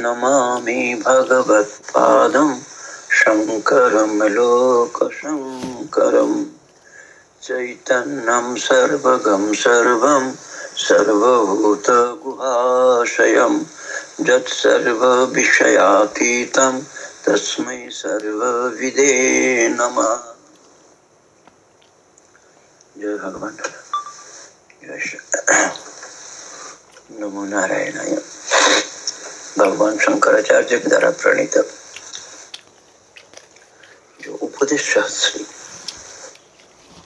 नमामि भगवत्पादं शङ्करं लोकशङ्करं। चैतन्यं सर्वगं सर्वं सर्वभूतगुहाशयं। यत्सर्वविषयातीतं तस्मै सर्वविदे नमः। जय भगवान। नमो नारायणाय। भगवान शंकराचार्य के द्वारा प्रणीत। जो उपदेश शास्त्री।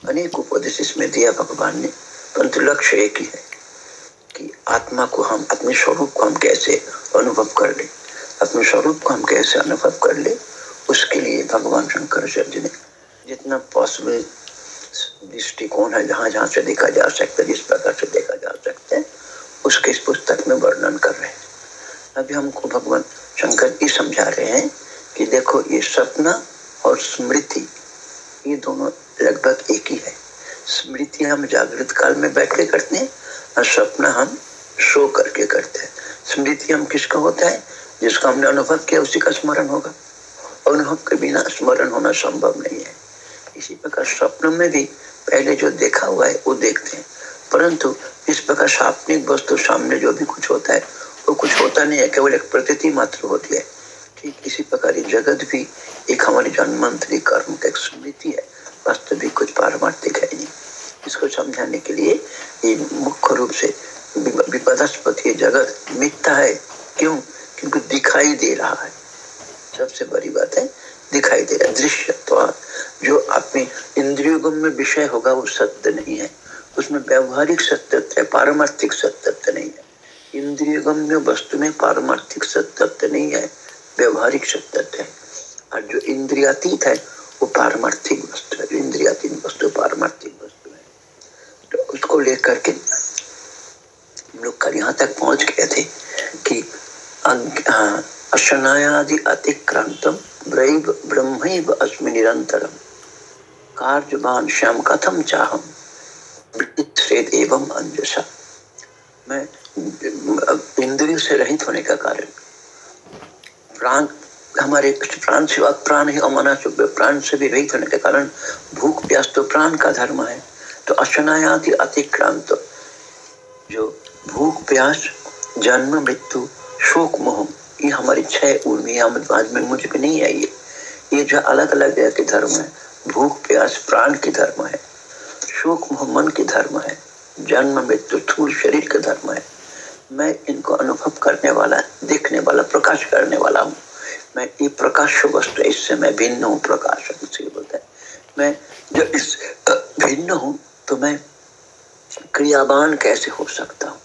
अनेक उपदेश इसमें दिया भगवान ने, परंतु लक्ष्य एक ही है कि आत्मा को हम, अपने स्वरूप को हम कैसे अनुभव कर ले। अपने स्वरूप को हम कैसे अनुभव कर ले, उसके लिए भगवान शंकराचार्य ने जितना पॉसिबल दृष्टिकोण है, जहाँ जहाँ से देखा जा सकता है, जिस प्रकार से देखा जा सकता है, उसके इस पुस्तक में वर्णन कर रहे हैं। अभी हमको भगवान शंकर जी समझा रहे हैं कि देखो ये सपना और स्मृति, ये दोनों लगभग एक ही है। स्मृति हम जागृत काल में बैठ के करते हैं और सपना हम सो करके करते हैं। स्मृति हम किसका होता है? जिसका हमने अनुभव किया, उसी का स्मरण होगा। अनुभव के बिना स्मरण होना संभव नहीं है। इसी प्रकार स्वप्न में भी पहले जो देखा हुआ है, वो देखते हैं। परंतु इस प्रकार सापनिक वस्तु सामने जो भी कुछ होता है वो कुछ होता नहीं है, केवल एक प्रतीति मात्र होती है। ठीक इसी प्रकार जगत भी एक हमारी जन्मंत्री कर्म का एक स्मृति है। वास्तविक कुछ पारमार्थिक है नहीं। इसको समझाने के लिए ये मुख्य रूप से विपदास्पद ये जगत मिथ्या है। क्यों? क्योंकि दिखाई दे रहा है। सबसे बड़ी बात है, दिखाई दे रहा दृश्य तो जो अपने इंद्रियों में विषय होगा, वो सत्य नहीं है। उसमें व्यवहारिक सत्य है, पारमार्थिक सत्य नहीं है। इंद्रिय गम्य वस्तु में पारमार्थिक सत्य नहीं है, व्यवहारिक सत्य है। और जो इंद्रियातीत है, वो पारमार्थिक वस्तु है। इंद्रियातीत वस्तु, पारमार्थिक वस्तु है। तो उसको लेकर के हम लोग कल यहाँ तक पहुँच गए थे कि अशनायादि अतिक्रांतम ब्रह्म अस्मि निरंतरम। कार्यवान श्याम कथम चाहम एवं अंजसा मैं इंद्रियों से रहित होने का कारण। प्राण, हमारे प्राण से प्राण ही, अमाना प्राण से भी रहित होने के कारण भूख, प्यास तो प्राण का धर्म है। तो अशनायाति अतिक्रांत, जो भूख, प्यास, जन्म, मृत्यु, शोक मोह ये हमारी छह उर्मिया में मुझ पे नहीं आई है ये। जो अलग अलग जगह के धर्म है, भूख, प्यास, प्राण के धर्म है, शोक मोह मन की धर्म है, जन्म, मृत्यु, थूल शरीर का धर्म है। मैं इनको अनुभव करने वाला, देखने वाला, प्रकाश करने वाला हूँ। मैं ये प्रकाश वस्तु इससे मैं भिन्न हूँ, प्रकाश बोलता है। मैं जो इस भिन्न हूँ तो मैं क्रियावान कैसे हो सकता हूँ?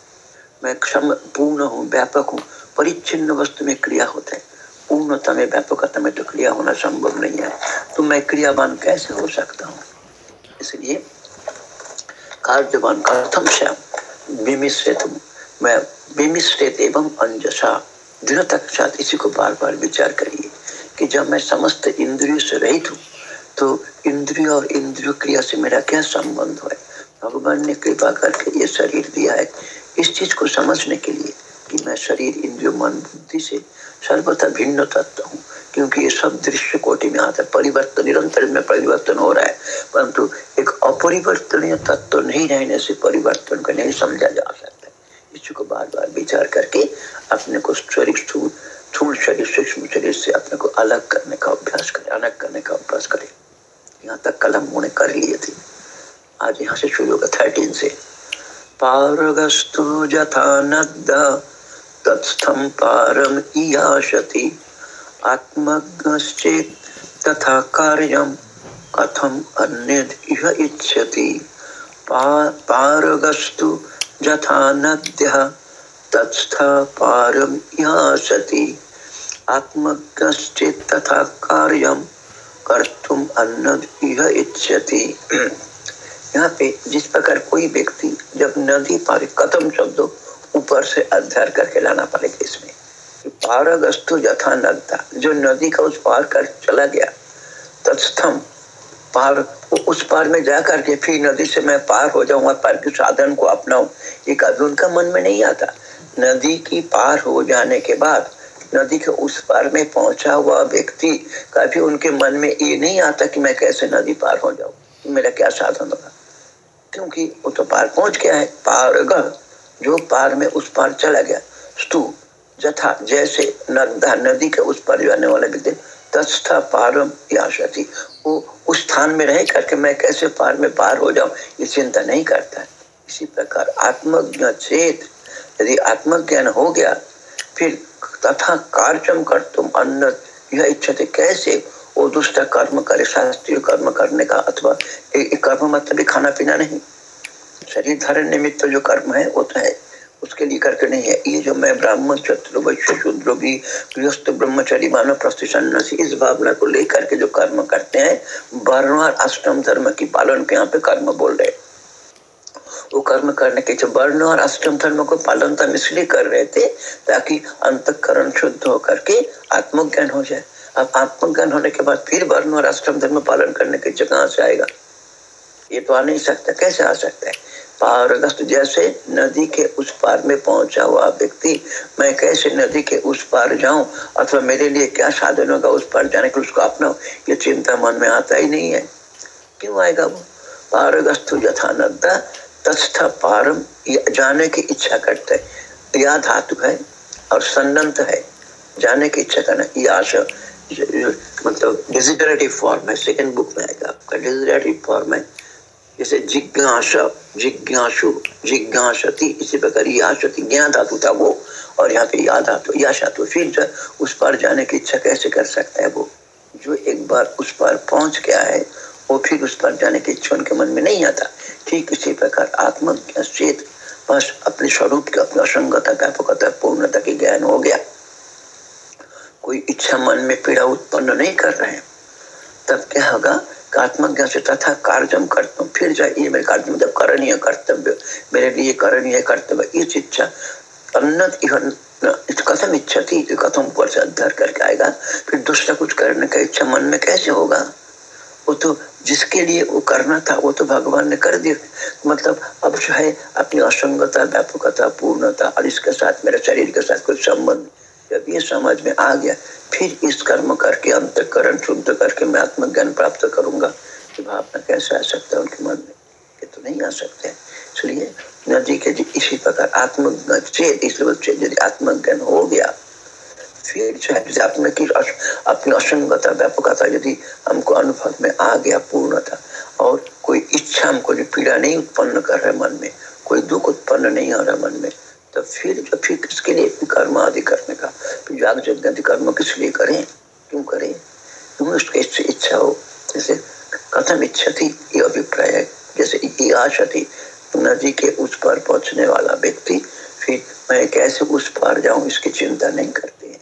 मैं क्षम, पूर्ण हूँ, व्यापक हूँ, परिच्छिन्न वस्तु में क्रिया होता है। पूर्णता में, व्यापकता में तो क्रिया होना संभव नहीं है। तो मैं क्रियावान कैसे हो सकता हूँ? इसलिए, कार्यवान कथम श्याम विमिश्रित मैं एवं अंजसा दृढ़ता के साथ इसी को बार बार विचार करिए कि जब मैं समस्त इंद्रियों से रहित हूँ तो इंद्रिय और इंद्रिय क्रिया से मेरा क्या संबंध है? भगवान ने कृपा करके ये शरीर दिया है। इस चीज़ को समझने के लिए कि मैं शरीर, इंद्रिय, मन, बुद्धि से सर्वथा भिन्न तत्व हूँ, क्योंकि ये सब दृश्य कोटि में आता है। परिवर्तन, निरंतर में परिवर्तन हो रहा है, परंतु एक अपरिवर्तनीय तत्व नहीं रहने से परिवर्तन को नहीं समझा जा सकता। को बार बार विचार करके अपने को शरीर से अपने को अलग करने का अभ्यास करे, अलग करने का अभ्यास करे। यहाँ तक कलम उन्हें कर लिए थे। आज यहाँ से शुरू होगा थर्टीन से। पारगस्तु जथा पारम ईयाशति आत्मज्ञश्चेत तथा कार्यम कथम अन्य इच्छति। पारगस्तु यथा नद्य तत्स्थ पारम यासति आत्मज्ञश्चित तथा कार्यम कर्तुम अन्न इह इच्छति। यहाँ पे जिस प्रकार कोई व्यक्ति जब नदी पार कथम शब्द ऊपर से अध्ययन करके लाना पड़ेगा इसमें पारगस्तु यथा नद्या जो नदी का उस पार कर चला गया, तत्स्थम पार, उस पार में जा करके फिर नदी से मैं पार हो जाऊँगा पार के साधन को अपनाऊ ये कभी उनका मन में नहीं आता। नदी की पार हो जाने के बाद, नदी के उस पार में पहुँचा हुआ व्यक्ति कभी उनके मन में ये नहीं आता कि मैं कैसे नदी पार हो जाऊँ मेरा क्या साधन होगा। क्योंकि वो तो पार पहुँच गया है, पार जो पार में उस पार चला गया। स्तू, जथा, जैसे नदी के उस पार जाने वाला व्यक्ति तस्था पारम याशति वो उस स्थान में रह करके मैं कैसे पार में पार हो जाऊँ, ये चिंता नहीं करता। है इसी प्रकार आत्मज्ञ चेत, यदि आत्मज्ञान हो गया, फिर तथा कार्यम कर तुम अन्न यह इच्छा कैसे वो दुष्ट कर्म करे, शास्त्रीय कर्म करने का, अथवा कर्म मतलब खाना पीना नहीं। शरीर धारण निमित्त जो कर्म है, वो तो है। उसके लिए करके नहीं है। ये जो मैं ब्राह्मण क्षत्र वैश्य, शूद्र, भी गृहस्थ, ब्रह्मचारी, मानव प्रस्थि सन्यासी, इस भावना को लेकर के जो कर्म करते हैं और अष्टम धर्म की पालन के यहाँ पे कर्म बोल रहे हैं। वो कर्म करने के जो वर्ण और अष्टम धर्म को पालन तो इसलिए कर रहे थे ताकि अंतकरण शुद्ध होकर के आत्मज्ञान हो जाए। अब आत्मज्ञान होने के बाद फिर वर्ण और अष्टम धर्म पालन करने के कहाँ से आएगा। ये तो आ नहीं सकता। कैसे आ सकता है? पारगस्त जैसे नदी के उस पार में पहुँचा हुआ व्यक्ति, मैं कैसे नदी के उस पार जाऊँ? अथवा मेरे लिए क्या साधन होगा उस पार जाने के उसको अपना ये चिंता मन में आता ही नहीं है। क्यों आएगा वो? पारगस्त यथा नदा तस्थ पारम जाने की इच्छा करते है। या धातु है और सन्नत है। जाने की इच्छा करना, ये आशा मतलब डिजिटरेटिव फॉर्म है। सेकंड बुक में आएगा आपका डिजिटरेटिव फॉर्म है। जैसे जिज्ञासा, जिज्ञासु, जिज्ञासती, इसी प्रकार याशति ज्ञान धातु था वो। और यहाँ पे याद धातु याशा तो फिर उस पार जाने की इच्छा कैसे कर सकता है वो? जो एक बार उस पार पहुँच गया है, वो फिर उस पर जाने की इच्छा उनके मन में नहीं आता। ठीक इसी प्रकार आत्म चेत, बस अपने स्वरूप की, अपनी असंगता, व्यापकता, पूर्णता के ज्ञान हो गया। कोई इच्छा मन में पीड़ा उत्पन्न नहीं कर रहे तब क्या होगा? आत्मज्ञान से तथा कार्यम करता। हूँ फिर जाए, ये मेरे कार्य मतलब करणीय कर्तव्य, मेरे लिए करणीय कर्तव्य इस इच्छा अन्नत कथम इच्छा थी कथम ऊपर से अध्ययन करके आएगा। फिर दूसरा कुछ करने का इच्छा मन में कैसे होगा? वो तो जिसके लिए वो करना था, वो तो भगवान ने कर दिया। मतलब अब जो है, अपनी असंगता, व्यापकता, पूर्णता, और इसके साथ मेरे शरीर के साथ कुछ संबंध जब ये समझ में आ गया, फिर इस कर्म करके, अंतकरण शुद्ध करके मैं आत्मज्ञान प्राप्त करूँगा। कि भावना कैसे आ सकता है उनके मन में? ये तो नहीं आ सकते। इसलिए नदी के इसी प्रकार आत्मचेत इसलिए यदि आत्मज्ञान हो गया, फिर जो है अपने की अपनी असंगता व्यापकता यदि हमको अनुभव में आ गया पूर्णता, और कोई इच्छा हमको पीड़ा नहीं उत्पन्न कर रहा मन में, कोई दुख उत्पन्न नहीं हो रहा मन में तो फिर जो फिर किसके लिए? कर्म आदि करने का। याग यज्ञ कर्म किस लिए करें? क्यों करें? क्यों उसकी इच्छा हो? जैसे कथम इच्छा थी ये अभिप्राय है। जैसे ये आशा थी नदी के उस पार पहुँचने वाला व्यक्ति, फिर मैं कैसे उस पार जाऊँ? इसकी चिंता नहीं करते हैं।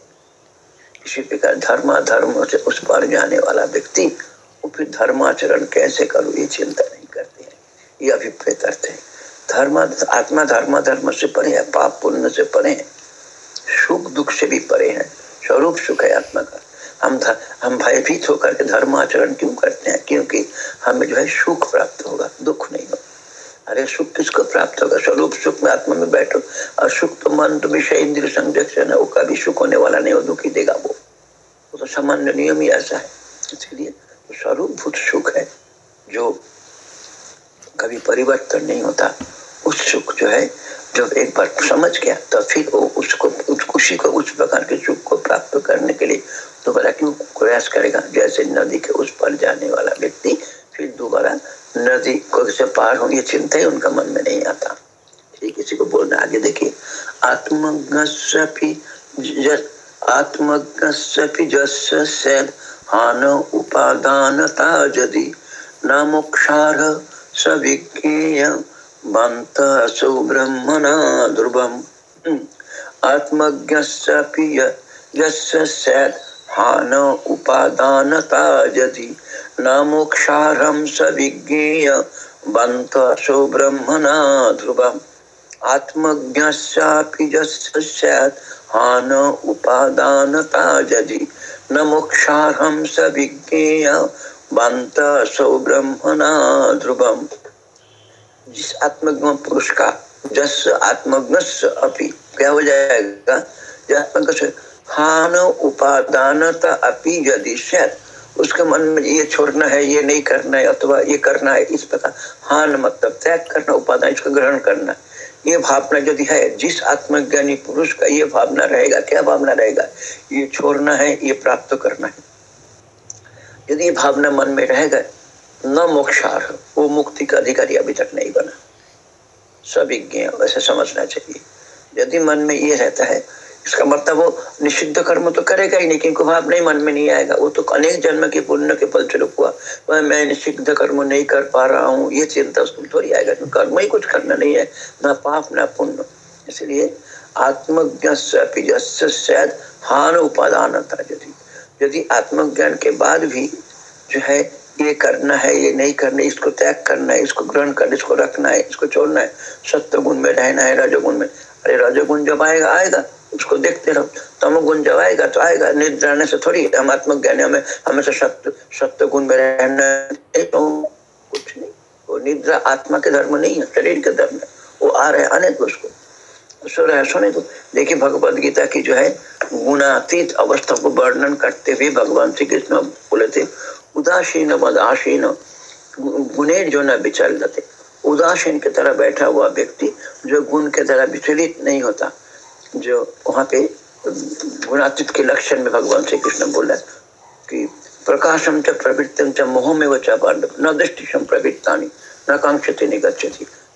इसी प्रकार धर्मा धर्म से उस पार जाने वाला व्यक्ति, वो फिर धर्माचरण कैसे करूँ? ये चिंता नहीं करते हैं। ये अभिप्राय अर्थ हैं। धर्म, आत्मा धर्म धर्म से परे है, पाप पुण्य से परे है, सुख दुख से भी परे है, स्वरूप सुख है आत्मा का। हम हम भयभीत होकर के धर्म आचरण क्यों करते हैं? क्योंकि हमें जो है सुख प्राप्त होगा, दुख नहीं होगा। अरे सुख किसको प्राप्त होगा? स्वरूप सुख में आत्मा में बैठो। और सुख तो मन तो विषय इंद्र संरक्षण है वो कभी सुख होने वाला नहीं हो दुखी देगा वो। वो तो सामान्य नियम ही ऐसा है। इसलिए स्वरूप भूत सुख है, जो कभी परिवर्तन नहीं होता। उस सुख जो है, जब एक बार समझ गया तो फिर वो उसको, उस खुशी को उस प्रकार के सुख को प्राप्त करने के लिए दोबारा क्यों प्रयास करेगा? जैसे नदी के उस पर जाने वाला व्यक्ति फिर दोबारा नदी को से पार हो ये चिंता ही उनका मन में नहीं आता। किसी को बोलना, आगे देखिए। न मोक्षार सविज्ञेय बन्तसु ब्रह्मणा ध्रुवम् आत्मज्ञस्यापि यस्य स्यात् हान उपादानता यदि। न मोक्षार्हं स विज्ञेय बन्तसु ब्रह्मणा ध्रुवम् आत्मज्ञस्यापि यस्य स्यात् हान उपादानता यदि। स बन्तसु ब्रह्मणा ध्रुवम्। जिस आत्मज्ञ पुरुष का, जस आत्मज्ञ अपी, क्या हो जाएगा? हान उपादानता अपी यदि उसके मन में ये छोड़ना है, ये नहीं करना है, अथवा ये करना है, इस प्रकार हान मतलब त्याग करना, उपादान इसको ग्रहण करना। ये भावना यदि है, जिस आत्मज्ञानी पुरुष का ये भावना रहेगा, क्या भावना रहेगा? ये छोड़ना है, ये प्राप्त करना है। यदि भावना मन में रह गए, न मोक्षार वो मुक्ति का अधिकारी अभी तक नहीं बना। सविज्ञ वैसे समझना चाहिए। यदि मन में ये रहता है, इसका मतलब वो निषिद्ध कर्म तो करेगा ही नहीं, क्योंकि भाव नहीं, मन में नहीं आएगा। वो तो अनेक जन्म के पुण्य के फल स्वरूप हुआ। वह मैं निषिद्ध कर्म नहीं कर पा रहा हूँ, ये चिंता उसको थोड़ी आएगा तो कर्म ही कुछ करना नहीं है, ना पाप, ना पुण्य। इसलिए आत्मज्ञ हान उपादान था यदि। यदि आत्मज्ञान के बाद भी जो है ये करना है, ये नहीं करना है, इसको त्याग करना है, इसको ग्रहण करना इसको रखना है, इसको छोड़ना है सत्य गुण में रहना है, रजोगुण में। अरे रजोगुण जब आएगा आएगा, उसको देखते रहो। तमोगुण जब आएगा तो आएगा। निद्रा से थोड़ी हम आत्मज्ञानी, हमें हमेशा सत्य सत्य गुण में रहना तो कुछ नहीं। वो निद्रा आत्मा के धर्म नहीं है, शरीर के धर्म है। वो आ रहे दो उसको। सुने तो देखिए भगवद गीता की जो है गुणातीत अवस्था को वर्णन करते हुए भगवान श्री कृष्ण बोले थे, उदासीन मदासीन गुणे जो न विचल जाते उदासीन की तरह बैठा हुआ व्यक्ति जो गुण के तरह विचलित नहीं होता, जो वहाँ पे गुणातीत के लक्षण में भगवान श्री कृष्ण बोला कि प्रकाशम च प्रवृत्तम च मोह में वो न दृष्टि प्रवृत्ता न कांक्षति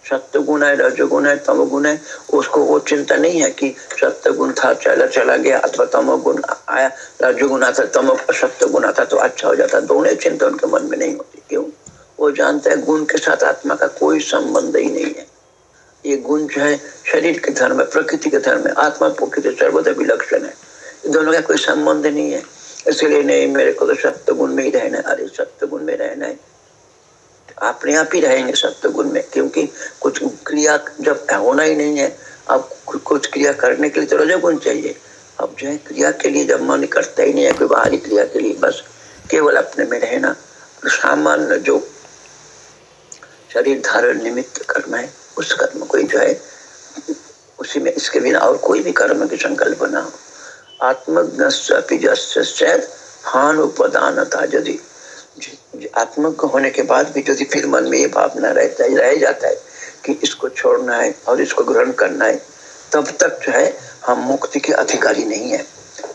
सत्य गुण है, रजोगुण है तम गुण है, उसको वो चिंता नहीं है कि सत्य गुण था, चला चला गया, अथवा तमो गुण आया, रजोगुण आता, तमो सत्य गुण आता तो अच्छा हो जाता। दोनों चिंता उनके मन में नहीं होती, क्यों? वो जानते हैं गुण के साथ आत्मा का कोई संबंध ही नहीं है। ये गुण जो है, शरीर के धर्म है प्रकृति के धर्म है आत्मा, प्रकृति, सर्वदा विलक्षण है। दोनों का कोई संबंध नहीं है। इसलिए नहीं, मेरे को तो सत्य गुण में ही रहना है। अरे सत्य गुण में रहना है। अपने आप ही रहेंगे सत्य गुण में, क्योंकि कुछ क्रिया जब होना ही नहीं है, अब कुछ क्रिया करने के लिए तो रजोगुण चाहिए। अब जो है, क्रिया के लिए जब मन करता ही नहीं है, कोई बाहरी क्रिया के लिए, बस केवल अपने में रहना। सामान्य जो शरीर धारण निमित्त कर्म है, उस कर्म को जो है, उसी में, इसके बिना और कोई भी कर्म की संकल्प ना हो आत्मज्ञ हान उपदानता यदि आत्मज्ञ होने के बाद भी यदि फिर मन में ये भावना रहता है रह जाता है कि इसको छोड़ना है और इसको ग्रहण करना है, तब तक जो है हम मुक्ति के अधिकारी नहीं है।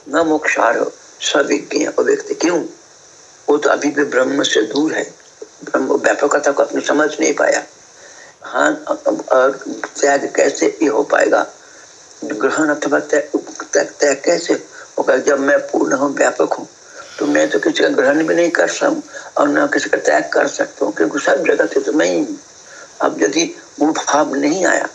न मोक्षार सविज्ञ व्यक्ति क्यों? वो तो अभी भी ब्रह्म से दूर है। ब्रह्म व्यापकता को अपने समझ नहीं पाया। हाँ त्याग कैसे ये हो पाएगा? ग्रहण अथवा त्याग कैसे? होगा जब मैं पूर्ण हूँ, व्यापक हूँ। तो मैं तो किसी का ग्रहण भी नहीं कर सकूँ और न किसी का त्याग कर सकता हूँ, क्योंकि सब जगह से तो मैं ही अब यदि वो भाव नहीं आया,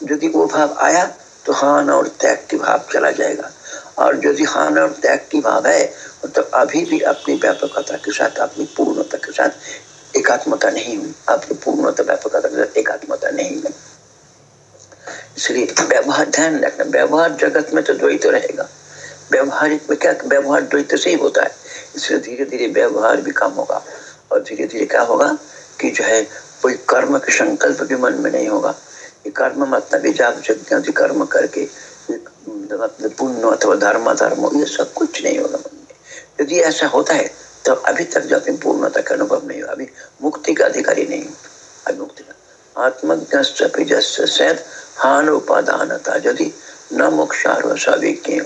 यदि वो भाव आया तो हान और त्याग की भाव चला जाएगा। और यदि हान और त्याग की भाव है तो अभी भी अपनी व्यापकता के साथ, अपनी पूर्णता के साथ एकात्मता नहीं हुई आपकी पूर्णता, व्यापकता के साथ एकात्मता नहीं हुई इसलिए व्यवहार, ध्यान रखना, व्यवहार जगत में तो द्वैत रहेगा। व्यवहारिक में क्या, व्यवहार द्वैत से ही होता है। इसलिए धीरे धीरे व्यवहार भी कम होगा और धीरे धीरे क्या होगा कि जो है, कोई कर्म के संकल्प भी मन में नहीं होगा। ये कर्म मतलब जाप यज्ञ कर्म करके पुण्य अथवा धर्म धर्म ये सब कुछ नहीं होगा मन में। यदि ऐसा होता है तो अभी तक जो अपनी पूर्णता का अनुभव नहीं हुआ, अभी मुक्ति का अधिकारी नहीं अभी मुक्ति का। आत्मज्ञ हान उपादानता यदि न मोक्षार सविज्ञ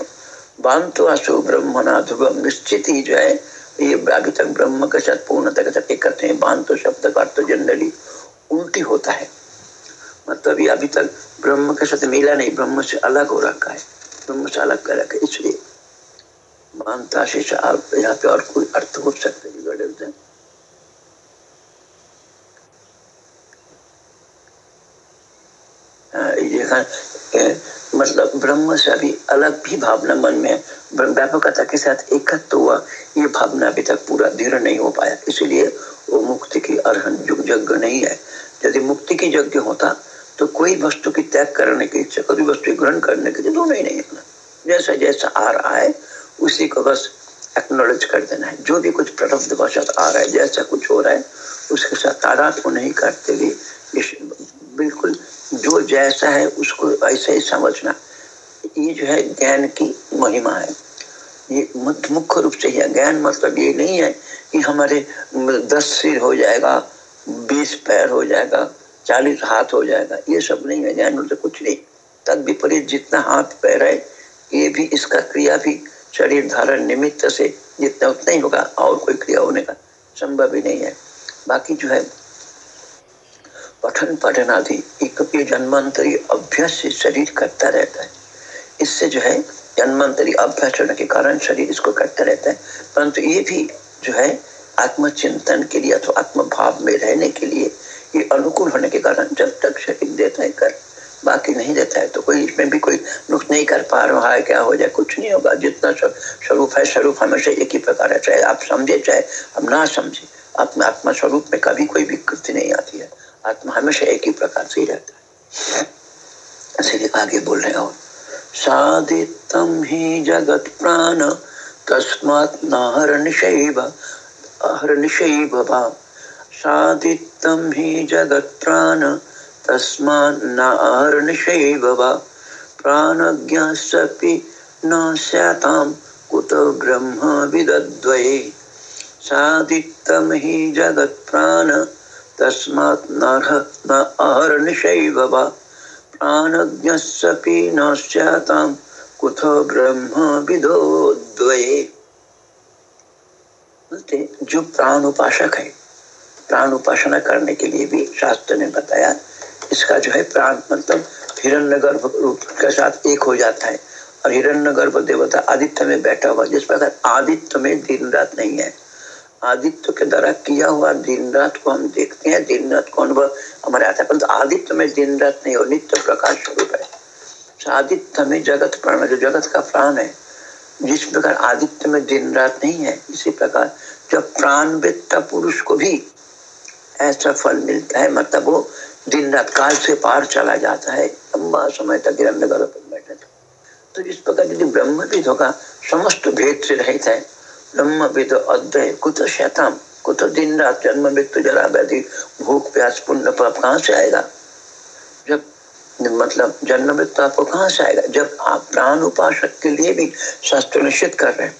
बांतो असो ब्रह्मनाधुगम निश्चित ही जो है, ये अभी तक ब्रह्म के साथ पूर्णता के साथ एक करते हैं। बांतो शब्द का अर्थ जनरली उल्टी होता है। मतलब ये अभी तक ब्रह्म के साथ मिला नहीं, ब्रह्म से अलग हो रखा है। ब्रह्म से अलग कर रखा है, इसलिए मानता से यहाँ पे और कोई अर्थ हो सकता है मतलब ब्रह्म से अभी अलग भी भावना मन में व्यापकता के साथ एकत्व हुआ, ये भावना अभी तक पूरा दृढ़ नहीं हो पाया। इसीलिए वो मुक्ति की अर्हन यज्ञ नहीं है। यदि मुक्ति की यज्ञ होता तो कोई वस्तु की त्याग करने की इच्छा, कोई वस्तु ग्रहण करने की दोनों ही नहीं है जैसा जैसा आ रहा है, उसी को बस एक्नोलेज कर देना है। जो भी कुछ प्रलब्ध वशत आ रहा है, जैसा कुछ हो रहा है, उसके साथ तादाद को नहीं करते हुए बिल्कुल जो जैसा है उसको ऐसे ही समझना। ये जो है ज्ञान की महिमा है। ये मुख्य रूप से है। ज्ञान मतलब ये नहीं है कि हमारे दस सिर हो जाएगा, बीस पैर हो जाएगा, चालीस हाथ हो जाएगा। ये सब नहीं है। ज्ञान मतलब कुछ नहीं। तद विपरीत जितना हाथ पैर है, ये भी इसका क्रिया भी शरीर धारण निमित्त से जितना उतना ही होगा और कोई क्रिया होने का संभव ही नहीं है। बाकी जो है पठन पठन आदि जन्मांतरी अभ्यास से शरीर करता रहता है। इससे जो है, जन्मांतरी अभ्यास होने के कारण शरीर इसको करता रहता है। परंतु ये भी जो है, आत्मचिंतन के लिए अथवा आत्म भाव में रहने के लिए ये अनुकूल होने के कारण जब तक शरीर देता है, कर बाकी नहीं देता है तो कोई इसमें भी कोई नुक नहीं कर पा रहा है, क्या हो जाए, कुछ नहीं होगा। जितना स्वरूप है, स्वरूप हमेशा एक ही प्रकार है। चाहे आप समझे, चाहे हम ना समझे आत्मा आत्मा स्वरूप में कभी कोई विकृति नहीं आती है। आत्मा हमेशा एक ही प्रकार से ही रहता है। इसलिए आगे बोल रहे और साधितम ही जगत प्राण, तस्मात् नाहरनिशैव अहरनिशैव भाव साधितम ही जगत प्राण, तस्मात् नाहरनिशैव वा प्राणज्ञास्यपि न स्यातां कुत ब्रह्म विदद्वये। साधितम ही जगत प्राण तस्मात् न वा? द्वये। जो प्राण उपासक है प्राण उपासना करने के लिए भी शास्त्र ने बताया, इसका जो है प्राण मतलब हिरण्य गर्भ रूप के साथ एक हो जाता है। और हिरण्य गर्भ देवता आदित्य में बैठा हुआ, जिस प्रकार आदित्य में दिन रात नहीं है आदित्य के द्वारा किया हुआ दिन रात को हम देखते हैं, दिन रात को अनुभव हमारे आता है। परंतु आदित्य में दिन रात नहीं हो नित्य प्रकाश स्वरूप है। आदित्य में जगत प्राण जो जगत का प्राण है, जिस प्रकार आदित्य में दिन रात नहीं है, इसी प्रकार जब प्राण वेत्ता पुरुष को भी ऐसा फल मिलता है मतलब वो दिन रात काल से पार चला जाता है। लंबा समय तक हिरण्य गर्भ बैठे तो इस प्रकार यदि ब्रह्म भी होगा, समस्त भेद से रहित है। ब्रह्म अद्वय कुछ शैताम कुछ दिन रात जन्म मृत्यु जरा व्याधि भूख, प्यास, पुण्य पाप कहाँ से आएगा? जब मतलब जन्म मृत्यु आपको कहाँ से आएगा? जब आप प्राण उपासक के लिए भी शास्त्र निश्चित कर रहे हैं।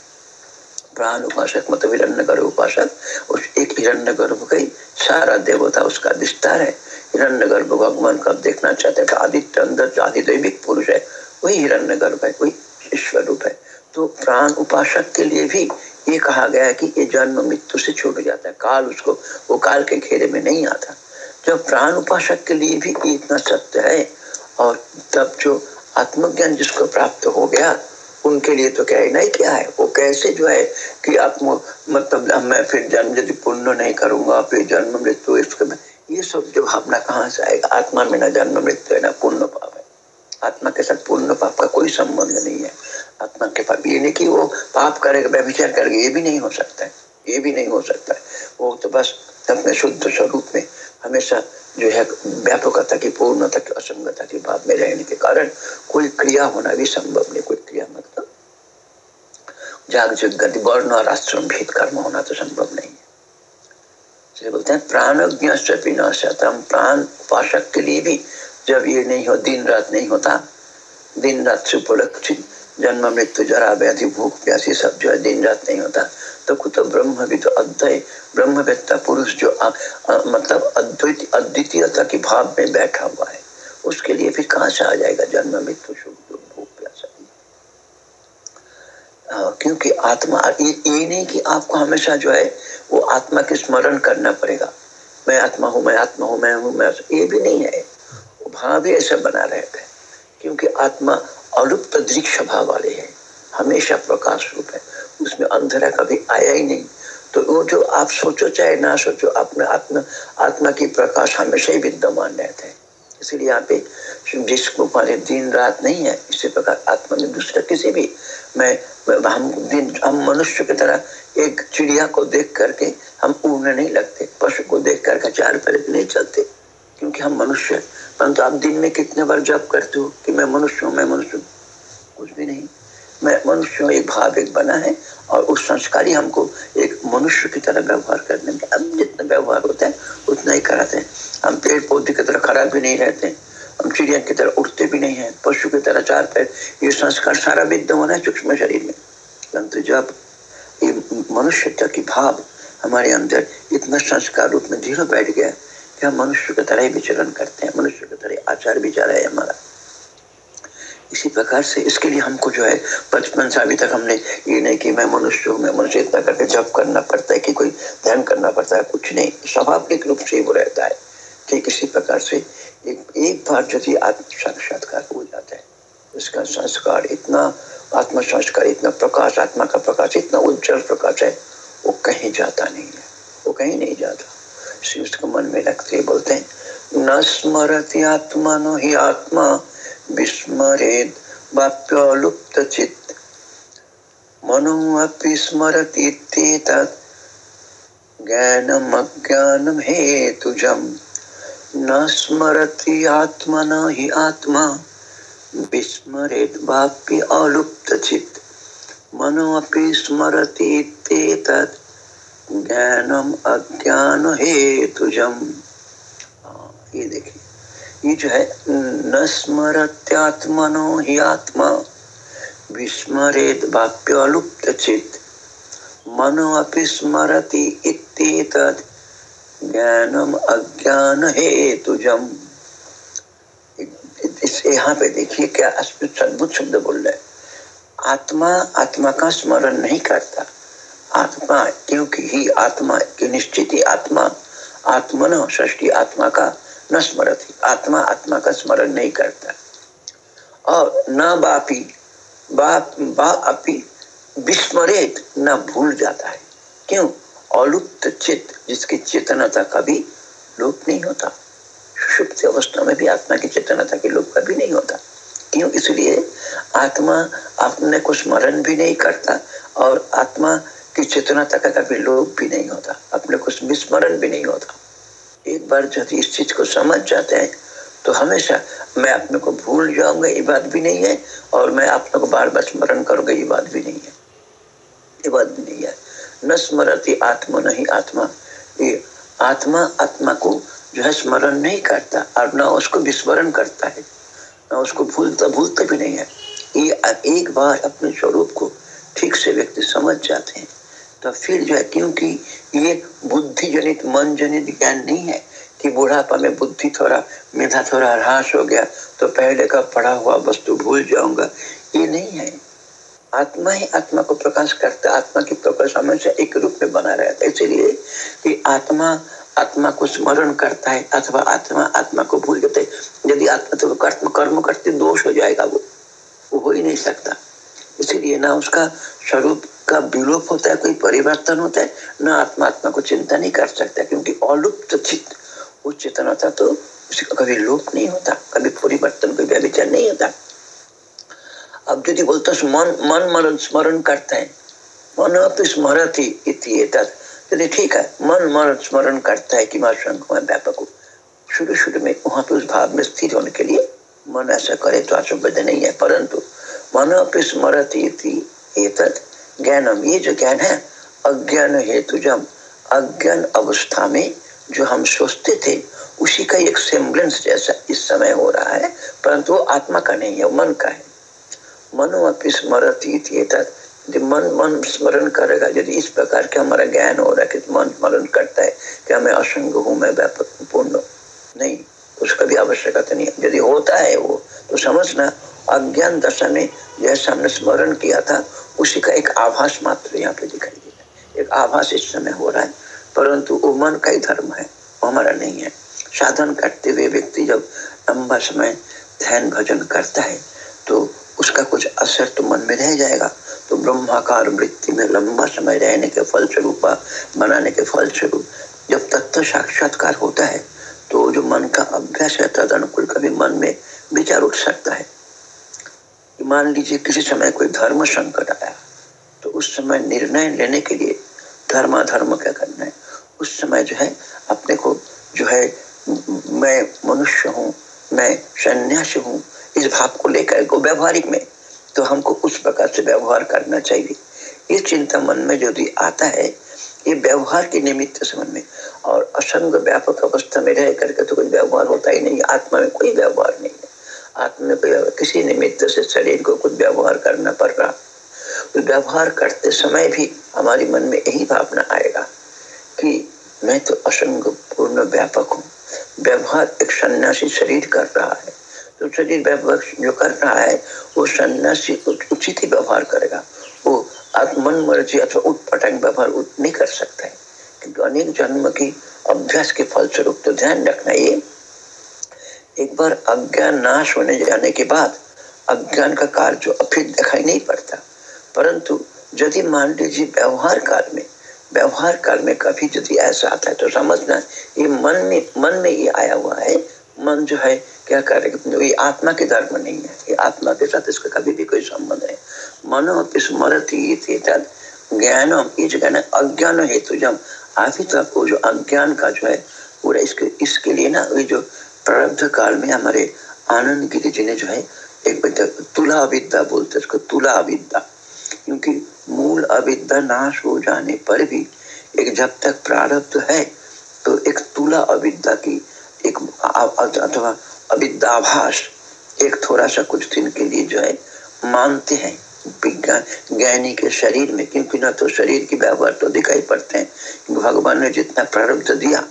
प्राण उपासक मतलब हिरण्य गर्भ उपासक, उस एक हिरण्य गर्भ का ही सारा देवता उसका विस्तार है। हिरण्य गर्भ भगवान कब देखना चाहते हैं आदित्य अंदर जो आदिदैविक पुरुष है, वही हिरण्य गर्भ है, वही ईश्वर रूप है। तो प्राण उपासक के लिए भी ये कहा गया है कि ये जन्म मृत्यु से छूट जाता है। काल उसको, वो काल के घेरे में नहीं आता। जब प्राण उपासक के लिए भी इतना सत्य है और तब जो आत्मज्ञान जिसको प्राप्त हो गया, उनके लिए तो क्या है, नहीं क्या है? वो कैसे जो है कि आत्म मतलब मैं फिर जन्म यदि पुण्य नहीं करूँगा, फिर जन्म मृत्यु इसके ये सब जो भावना कहाँ से आएगा? आत्मा में ना जन्म मृत्यु है, ना पुण्य पाप आत्मा के साथ पुण्य पाप का कोई संबंध नहीं है। आत्मा के पाप ये नहीं कि वो पाप करेगा, व्यभिचार करेगा, ये भी नहीं हो सकता है। ये भी नहीं हो सकता है। वो तो बस अपने शुद्ध स्वरूप में हमेशा जो है व्यापकता की, पूर्णता की, असंगता के भाव में रहने के कारण कोई क्रिया होना भी संभव नहीं, कोई क्रिया मतलब। जाग जग गति, वर्ण और आश्रम भेद कर्म होना तो संभव नहीं है। बोलते हैं प्राणज्ञ प्राण उपासक के लिए भी जब ये नहीं हो दिन रात नहीं होता दिन रात सुपलक्षित जन्म मृत्यु जरा व्याधि भूख प्यासी सब जो है दिन रात नहीं होता। तो कुछ ब्रह्म भी तो अद्वय ब्रह्मवेत्ता पुरुष जो आ, आ, मतलब अद्वैत अद्वितीयता के भाव में बैठा हुआ है। उसके लिए फिर कहाँ से आ जाएगा जन्म मृत्यु सुख भूख प्यासा? क्योंकि आत्मा ये, ये नहीं कि आपको हमेशा जो है वो आत्मा के स्मरण करना पड़ेगा। मैं आत्मा हूँ मैं आत्मा हूँ मैं हूँ मैं ये भी नहीं है। भाव ऐसा बना रहता है, क्योंकि आत्मा अलुप्त दृक्ष भाव वाले हैं, हमेशा प्रकाश रूप है, उसमें अंधेरा कभी आया ही नहीं। तो वो जो आप सोचो, चाहे ना सोचो, अपने आत्मा आत्मा की प्रकाश हमेशा ही विद्यमान रहते हैं। इसलिए यहाँ पे जिसको माने दिन रात नहीं है। इसी प्रकार आत्मा में दूसरा किसी भी, मैं हम दिन, हम मनुष्य की तरह एक चिड़िया को देख करके हम उड़ने नहीं लगते, पशु को देख करके चार पैर नहीं चलते। क्योंकि हम मनुष्य परंतु आप दिन में कितने बार जब करते हो कि मैं मनुष्य हूँ, मैं मनुष्य कुछ भी नहीं। मैं मनुष्य एक भाव, एक बना है और उस संस्कारी हमको एक मनुष्य की तरह व्यवहार करने में अब जितना व्यवहार होता है, उतना ही कराते हैं। हम पेड़ पौधे की तरह खराब भी नहीं रहते, हम चिड़िया की तरह उड़ते भी नहीं है, पशु की तरह चार पैर। ये संस्कार सारा विद्यमान है सूक्ष्म शरीर में। परंतु जब ये मनुष्यता की भाव हमारे अंदर इतना संस्कार रूप में धीरे बैठ गया कि मनुष्य की तरह ही विचरण करते हैं? मनुष्य की तरह आचार विचार है हमारा। इसी प्रकार से इसके लिए हमको जो है बचपन से अभी तक हमने ये नहीं कि मैं मनुष्य हूँ, मैं मनुष्य इतना करके जब करना पड़ता है कि कोई ध्यान करना पड़ता है, कुछ नहीं। स्वाभाविक रूप से वो रहता है। कि किसी प्रकार से एक एक बार यदि आत्म साक्षात्कार हो जाता है। इसका संस्कार इतना आत्म संस्कार इतना प्रकाश, आत्मा का प्रकाश इतना उज्जवल प्रकाश है, वो कहीं जाता नहीं है। वो कहीं नहीं जाता। इसलिए उसको मन में रखते बोलते हैं, न स्मरती आत्मा, नो ही आत्मा, विस्मरेद वाप्यलुप्त चित मनोऽपि स्मरति तत् ज्ञानम अज्ञानम हेतुजम न स्मरति आत्मन हि आत्मा विस्मरेत वाप्य अलुप्त चित मनोऽपि स्मरति तत् ज्ञानम अज्ञान हेतुजम ये देखिए, ये जो है, न स्मरत्यात्मनो ही आत्मा विस्मरेत वाप्य अलुप्त चित मनो अपि स्मरति इत्येतत् ज्ञानम अज्ञान हेतुजम यहाँ पे देखिए क्या अद्भुत शब्द बोल रहे आत्मा आत्मा का स्मरण नहीं करता। आत्मा, क्योंकि ही आत्मा की निश्चित आत्मा, आत्मन षष्टी आत्मा का न स्मरती, आत्मा आत्मा का स्मरण नहीं करता। और न बापी, बाप बा अपी विस्मरित न भूल जाता है। क्यों? अलुप्त चित्त, जिसकी चेतनता कभी लोप नहीं होता। सुषुप्त अवस्था में भी आत्मा की चेतनता के लोप कभी नहीं होता। क्यों? इसलिए आत्मा अपने को स्मरण भी नहीं करता और आत्मा की चेतनता का कभी लोप भी नहीं होता, अपने को विस्मरण भी नहीं होता। एक बार यदि इस चीज़ को समझ जाते हैं तो हमेशा मैं अपने को भूल जाऊँगा, ये बात भी नहीं है, और मैं अपने को बार बार स्मरण करूँगा, ये बात भी नहीं है। ये बात भी नहीं है। न स्मरती आत्मा नहीं आत्मा। ये आत्मा आत्मा को जो है स्मरण नहीं करता, और न उसको विस्मरण करता है। ना उसको भूलता, भूलते भी नहीं है। ये एक बार अपने स्वरूप को ठीक से व्यक्ति समझ जाते हैं। तो फिर जो है, क्योंकि ये बुद्धि जनित मन जनित ज्ञान नहीं है कि बुढ़ापा में बुद्धि थोड़ा, मेधा थोड़ा ह्रास हो गया तो पहले का पढ़ा हुआ वस्तु भूल जाऊँगा। ये नहीं है। आत्मा ही आत्मा को प्रकाश करता आत्मा की प्रकाश हमेशा एक रूप में बना रहता है। इसलिए कि आत्मा आत्मा को स्मरण करता है अथवा आत्मा आत्मा को भूल जाते यदि आत्मा तो कर्म करते दोष हो जाएगा वो। वो हो ही नहीं सकता। इसीलिए ना उसका स्वरूप का विलोप होता है, कोई परिवर्तन होता है, ना आत्मा आत्मा को चिंता नहीं कर सकता, क्योंकि अलुप्त चित्त, वो चेतन होता तो उसका कभी लोप नहीं होता, कभी परिवर्तन कोई व्यविचार नहीं होता। अब यदि बोलते मन मन मरण, स्मरण करते हैं, मन अब स्मरती यदि ठीक है, मन मरण, स्मरण करता है कि माँ शंख में व्यापक हो शुरू शुरू में वहाँ पे उस भाव में स्थिर होने के लिए मन ऐसा करे तो असुविधा नहीं है, परंतु मन स्मरती ज्ञानम। ये जो ज्ञान है, अज्ञान हेतु जब अज्ञान अवस्था में जो हम सोचते थे, उसी का एक सेम्बलेंस जैसा इस समय हो रहा है, परंतु वो आत्मा का नहीं है मन का है। मनो अपनी स्मरती यदि मन मन स्मरण करेगा, यदि इस प्रकार के हमारा ज्ञान हो रहा है कि मन स्मरण करता है कि मैं असंग हूँ, मैं व्यापक, पूर्ण नहीं, उसका भी आवश्यकता नहीं यदि होता है वो तो समझना अज्ञान दशा में जैसा हमने स्मरण किया था, उसी का एक आभास मात्र यहाँ पे दिखाई दे रहा है। एक आभास इस समय हो रहा है, परंतु वो मन का ही धर्म है हमारा नहीं है। साधन करते हुए व्यक्ति जब लंबा समय ध्यान भजन करता है तो उसका कुछ असर तो मन में रह जाएगा। तो ब्रह्माकार वृत्ति में लंबा समय रहने के फल स्वरूप बनाने के फल स्वरूप जब तत्व साक्षात्कार होता है तो जो मन का अभ्यास है तद अनुकूल कभी मन में विचार उठ सकता है। मान लीजिए किसी समय कोई धर्म संकट आया तो उस समय निर्णय लेने के लिए धर्माधर्म क्या करना है? उस समय जो है, अपने को जो है, मैं मनुष्य हूँ, मैं सन्यासी हूँ, इस भाव को लेकर को व्यवहारिक में तो हमको उस प्रकार से व्यवहार करना चाहिए। ये चिंता मन में भी आता है, ये व्यवहार के निमित्त समझ में, और असंग व्यापक अवस्था में रह करके तो कोई व्यवहार होता ही नहीं, आत्मा में कोई व्यवहार नहीं है। आत्मा किसी निमित्त से शरीर को कुछ व्यवहार करना पड़ रहा। तो व्यवहार करते समय भी हमारे मन में यही भावना आएगा कि मैं तो असंग पूर्ण व्यापक हूँ। व्यवहार एक सन्यासी शरीर कर रहा है। तो शरीर व्यवहार जो कर रहा है, वो सन्यासी उचित ही व्यवहार करेगा। वो मन मर्ज़ी अथवा उठपटांग व्यवहार नहीं कर सकता है। किंतु अनेक जन्म की अभ्यास के फलस्वरूप तो ध्यान रखना ये एक बार अज्ञान नाश होने जाने के बाद अज्ञान का कार्य फिर दिखाई नहीं पड़ता। परंतु यदि मान लीजिए व्यवहार काल में, व्यवहार काल में कभी यदि ऐसा आता है तो समझना, ये मन में मन में ये आया हुआ है, मन जो है, क्या करेगा ये आत्मा के धर्म नहीं है। ये आत्मा के साथ इसका कभी भी कोई संबंध है मनो स्मृति ज्ञानम, ये जो कहना अज्ञान हेतु जब अभी तक वो जो अज्ञान का जो है, पूरा इसके इसके लिए ना, ये जो प्रारब्ध काल में हमारे आनंद गिरी जी ने जो है, एक विद्या, तुला अविद्या बोलते उसको, तुला अविद्या। क्योंकि मूल अविद्या नाश हो जाने पर भी एक जब तक प्रारब्ध है तो एक तुला अविद्या की एक अथवा अविद्याभास, एक थोड़ा सा कुछ दिन के लिए जो है, मानते हैं विज्ञान, ज्ञानी के शरीर में। क्योंकि ना तो शरीर की व्यवहार तो दिखाई पड़ते हैं। भगवान ने जितना प्रारब्ध दिया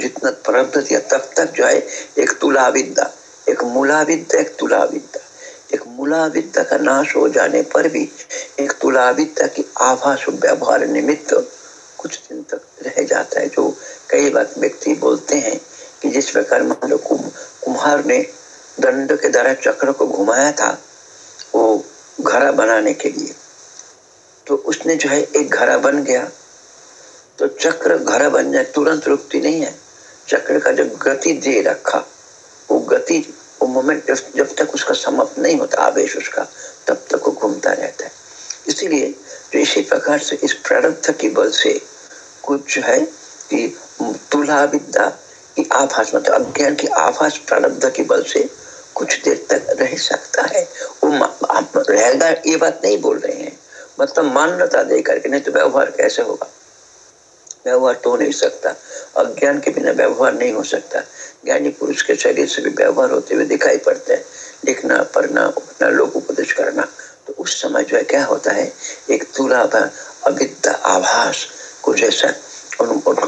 जितना प्रारब्ध दिया, तब तक जो है, एक तुला विद्या एक मूला विद्या एक तुला विद्या एक मूला विद्या का नाश हो जाने पर भी, एक तुला विद्या की आभास व्यवहार निमित्त कुछ दिन तक रह जाता है, जो कई बार व्यक्ति बोलते हैं कि जिस प्रकार मान लो कुम्हार ने दंड के द्वारा चक्र को घुमाया था, वो घड़ा बनाने के लिए। तो उसने जो है, एक घड़ा बन गया। तो चक्र घड़ा बन जाए, तुरंत रुकती नहीं है। चक्र का जब गति दे रखा, वो गति, वो मोमेंट जब तक उसका समाप्त नहीं होता, आवेश उसका, तब तक वो घूमता रहता है। इसीलिए इसी प्रकार से इस प्रारब्ध के बल से कुछ है कि तुला विद्या की आभास मतलब अज्ञान की आभास प्रारब्ध के बल से कुछ देर तक रह सकता है। वो रहेगा, ये बात नहीं बोल रहे हैं। मतलब मान्यता दे करके नहीं तो व्यवहार कैसे होगा? व्यवहार तो नहीं सकता। अज्ञान के बिना व्यवहार नहीं हो सकता। ज्ञानी पुरुष के शरीर से भी व्यवहार होते हुए दिखाई पड़ते हैं। लिखना, पढ़ना, उठना लोग उपदेश करना तो उस समय जो है क्या होता है? एक तुला अविद्या, आभास को जैसा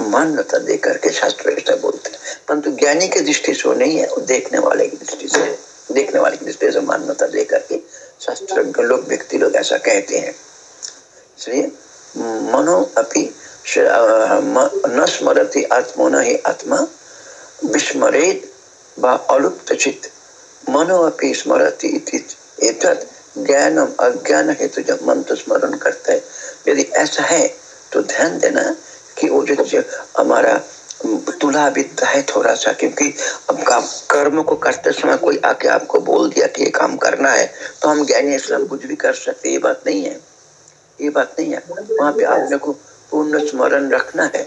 मान्यता दे करके शास्त्र ऐसा बोलते हैं। परंतु ज्ञानी के दृष्टि से नहीं है देखने वाले की दृष्टि से देखने वाले की दृष्टि से मान्यता दे करके शास्त्र लोग व्यक्ति लोग ऐसा कहते हैं। इसलिए मनो अपनी न स्मरती आत्मन ही आत्मा विस्मरेत अलुप्त चित मनो अपनी स्मरती एतत् ज्ञानम अज्ञान हेतु जब मन तो स्मरण करता है यदि ऐसा है तो ध्यान देना कि वो जो हमारा तुला विद्या है थोड़ा सा क्योंकि अब काम कर्म को करते समय कोई आके आपको बोल दिया कि ये काम करना है तो हम ज्ञानी इस्लाम कुछ भी कर सकते ये बात नहीं है ये बात नहीं है वहाँ पे आपने को पूर्ण स्मरण रखना है।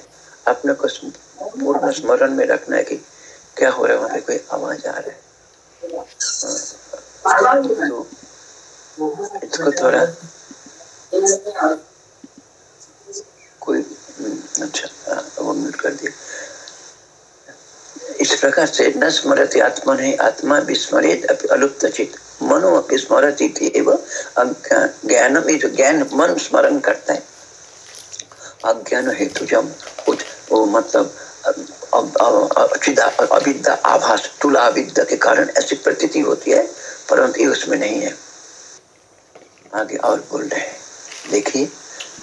अपने को पूर्ण स्मरण में रखना है कि क्या हो रहा है, वहाँ कोई आवाज़ आ रहा है। हाँ। तो इसको थोड़ा कोई अच्छा वो म्यूट कर दिया। इस प्रकार से न स्मरती आत्मा नहीं, आत्मा विस्मरित अलुप्त चित मनो अपनी स्मरती ज्ञान में जो ज्ञान मन स्मरण करता है। अज्ञान हेतु जब कुछ वो मतलब अविद्या, आभास, तुला अविद्या के कारण ऐसी प्रतीति होती है, परंतु ये उसमें नहीं है। आगे और बोल रहे हैं। देखिए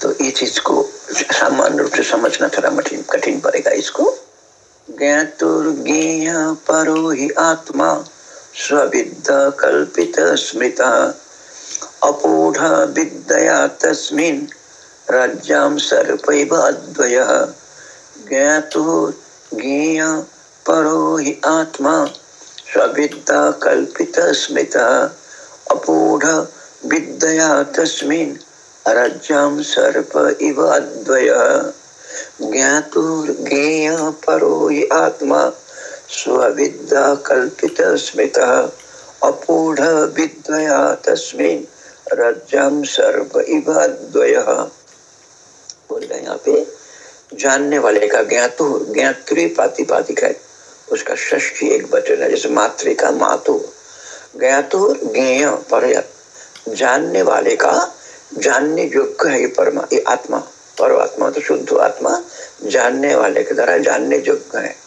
तो ये चीज़ को सामान्य रूप से समझना थोड़ा कठिन कठिन पड़ेगा इसको। ज्ञातुर्ज्ञेय परो ही आत्मा स्विद्ध कल्पित स्मृत, अपूढ़ विद्या तस्मिन्। राज्यां सर्पैव अद्वयः। ज्ञातु ज्ञेय परो हि आत्मा, स्विद्ध कल्पित स्मृत अपूढ़ विद्या तस्मिन् राज्यां सर्प इव अद्वयः। ज्ञातुर्ज्ञेय परो हि आत्मा स्वविद्या कल्पित स्मृतः अपूढ़ विद्या तस्मिन् राज्यम सर्व इव अद्वयः। बोल रहे यहाँ पे। जानने वाले का ज्ञातु, ज्ञात्री प्रातिपादिक है। उसका ष्ठी एक बचन है, जैसे मातृ का मातु। ज्ञातु ज्ञेय पर जानने वाले का, जानने योग्य है ये परमा, ये आत्मा, परमात्मा तो शुद्ध आत्मा, जानने वाले के द्वारा जानने योग्य है।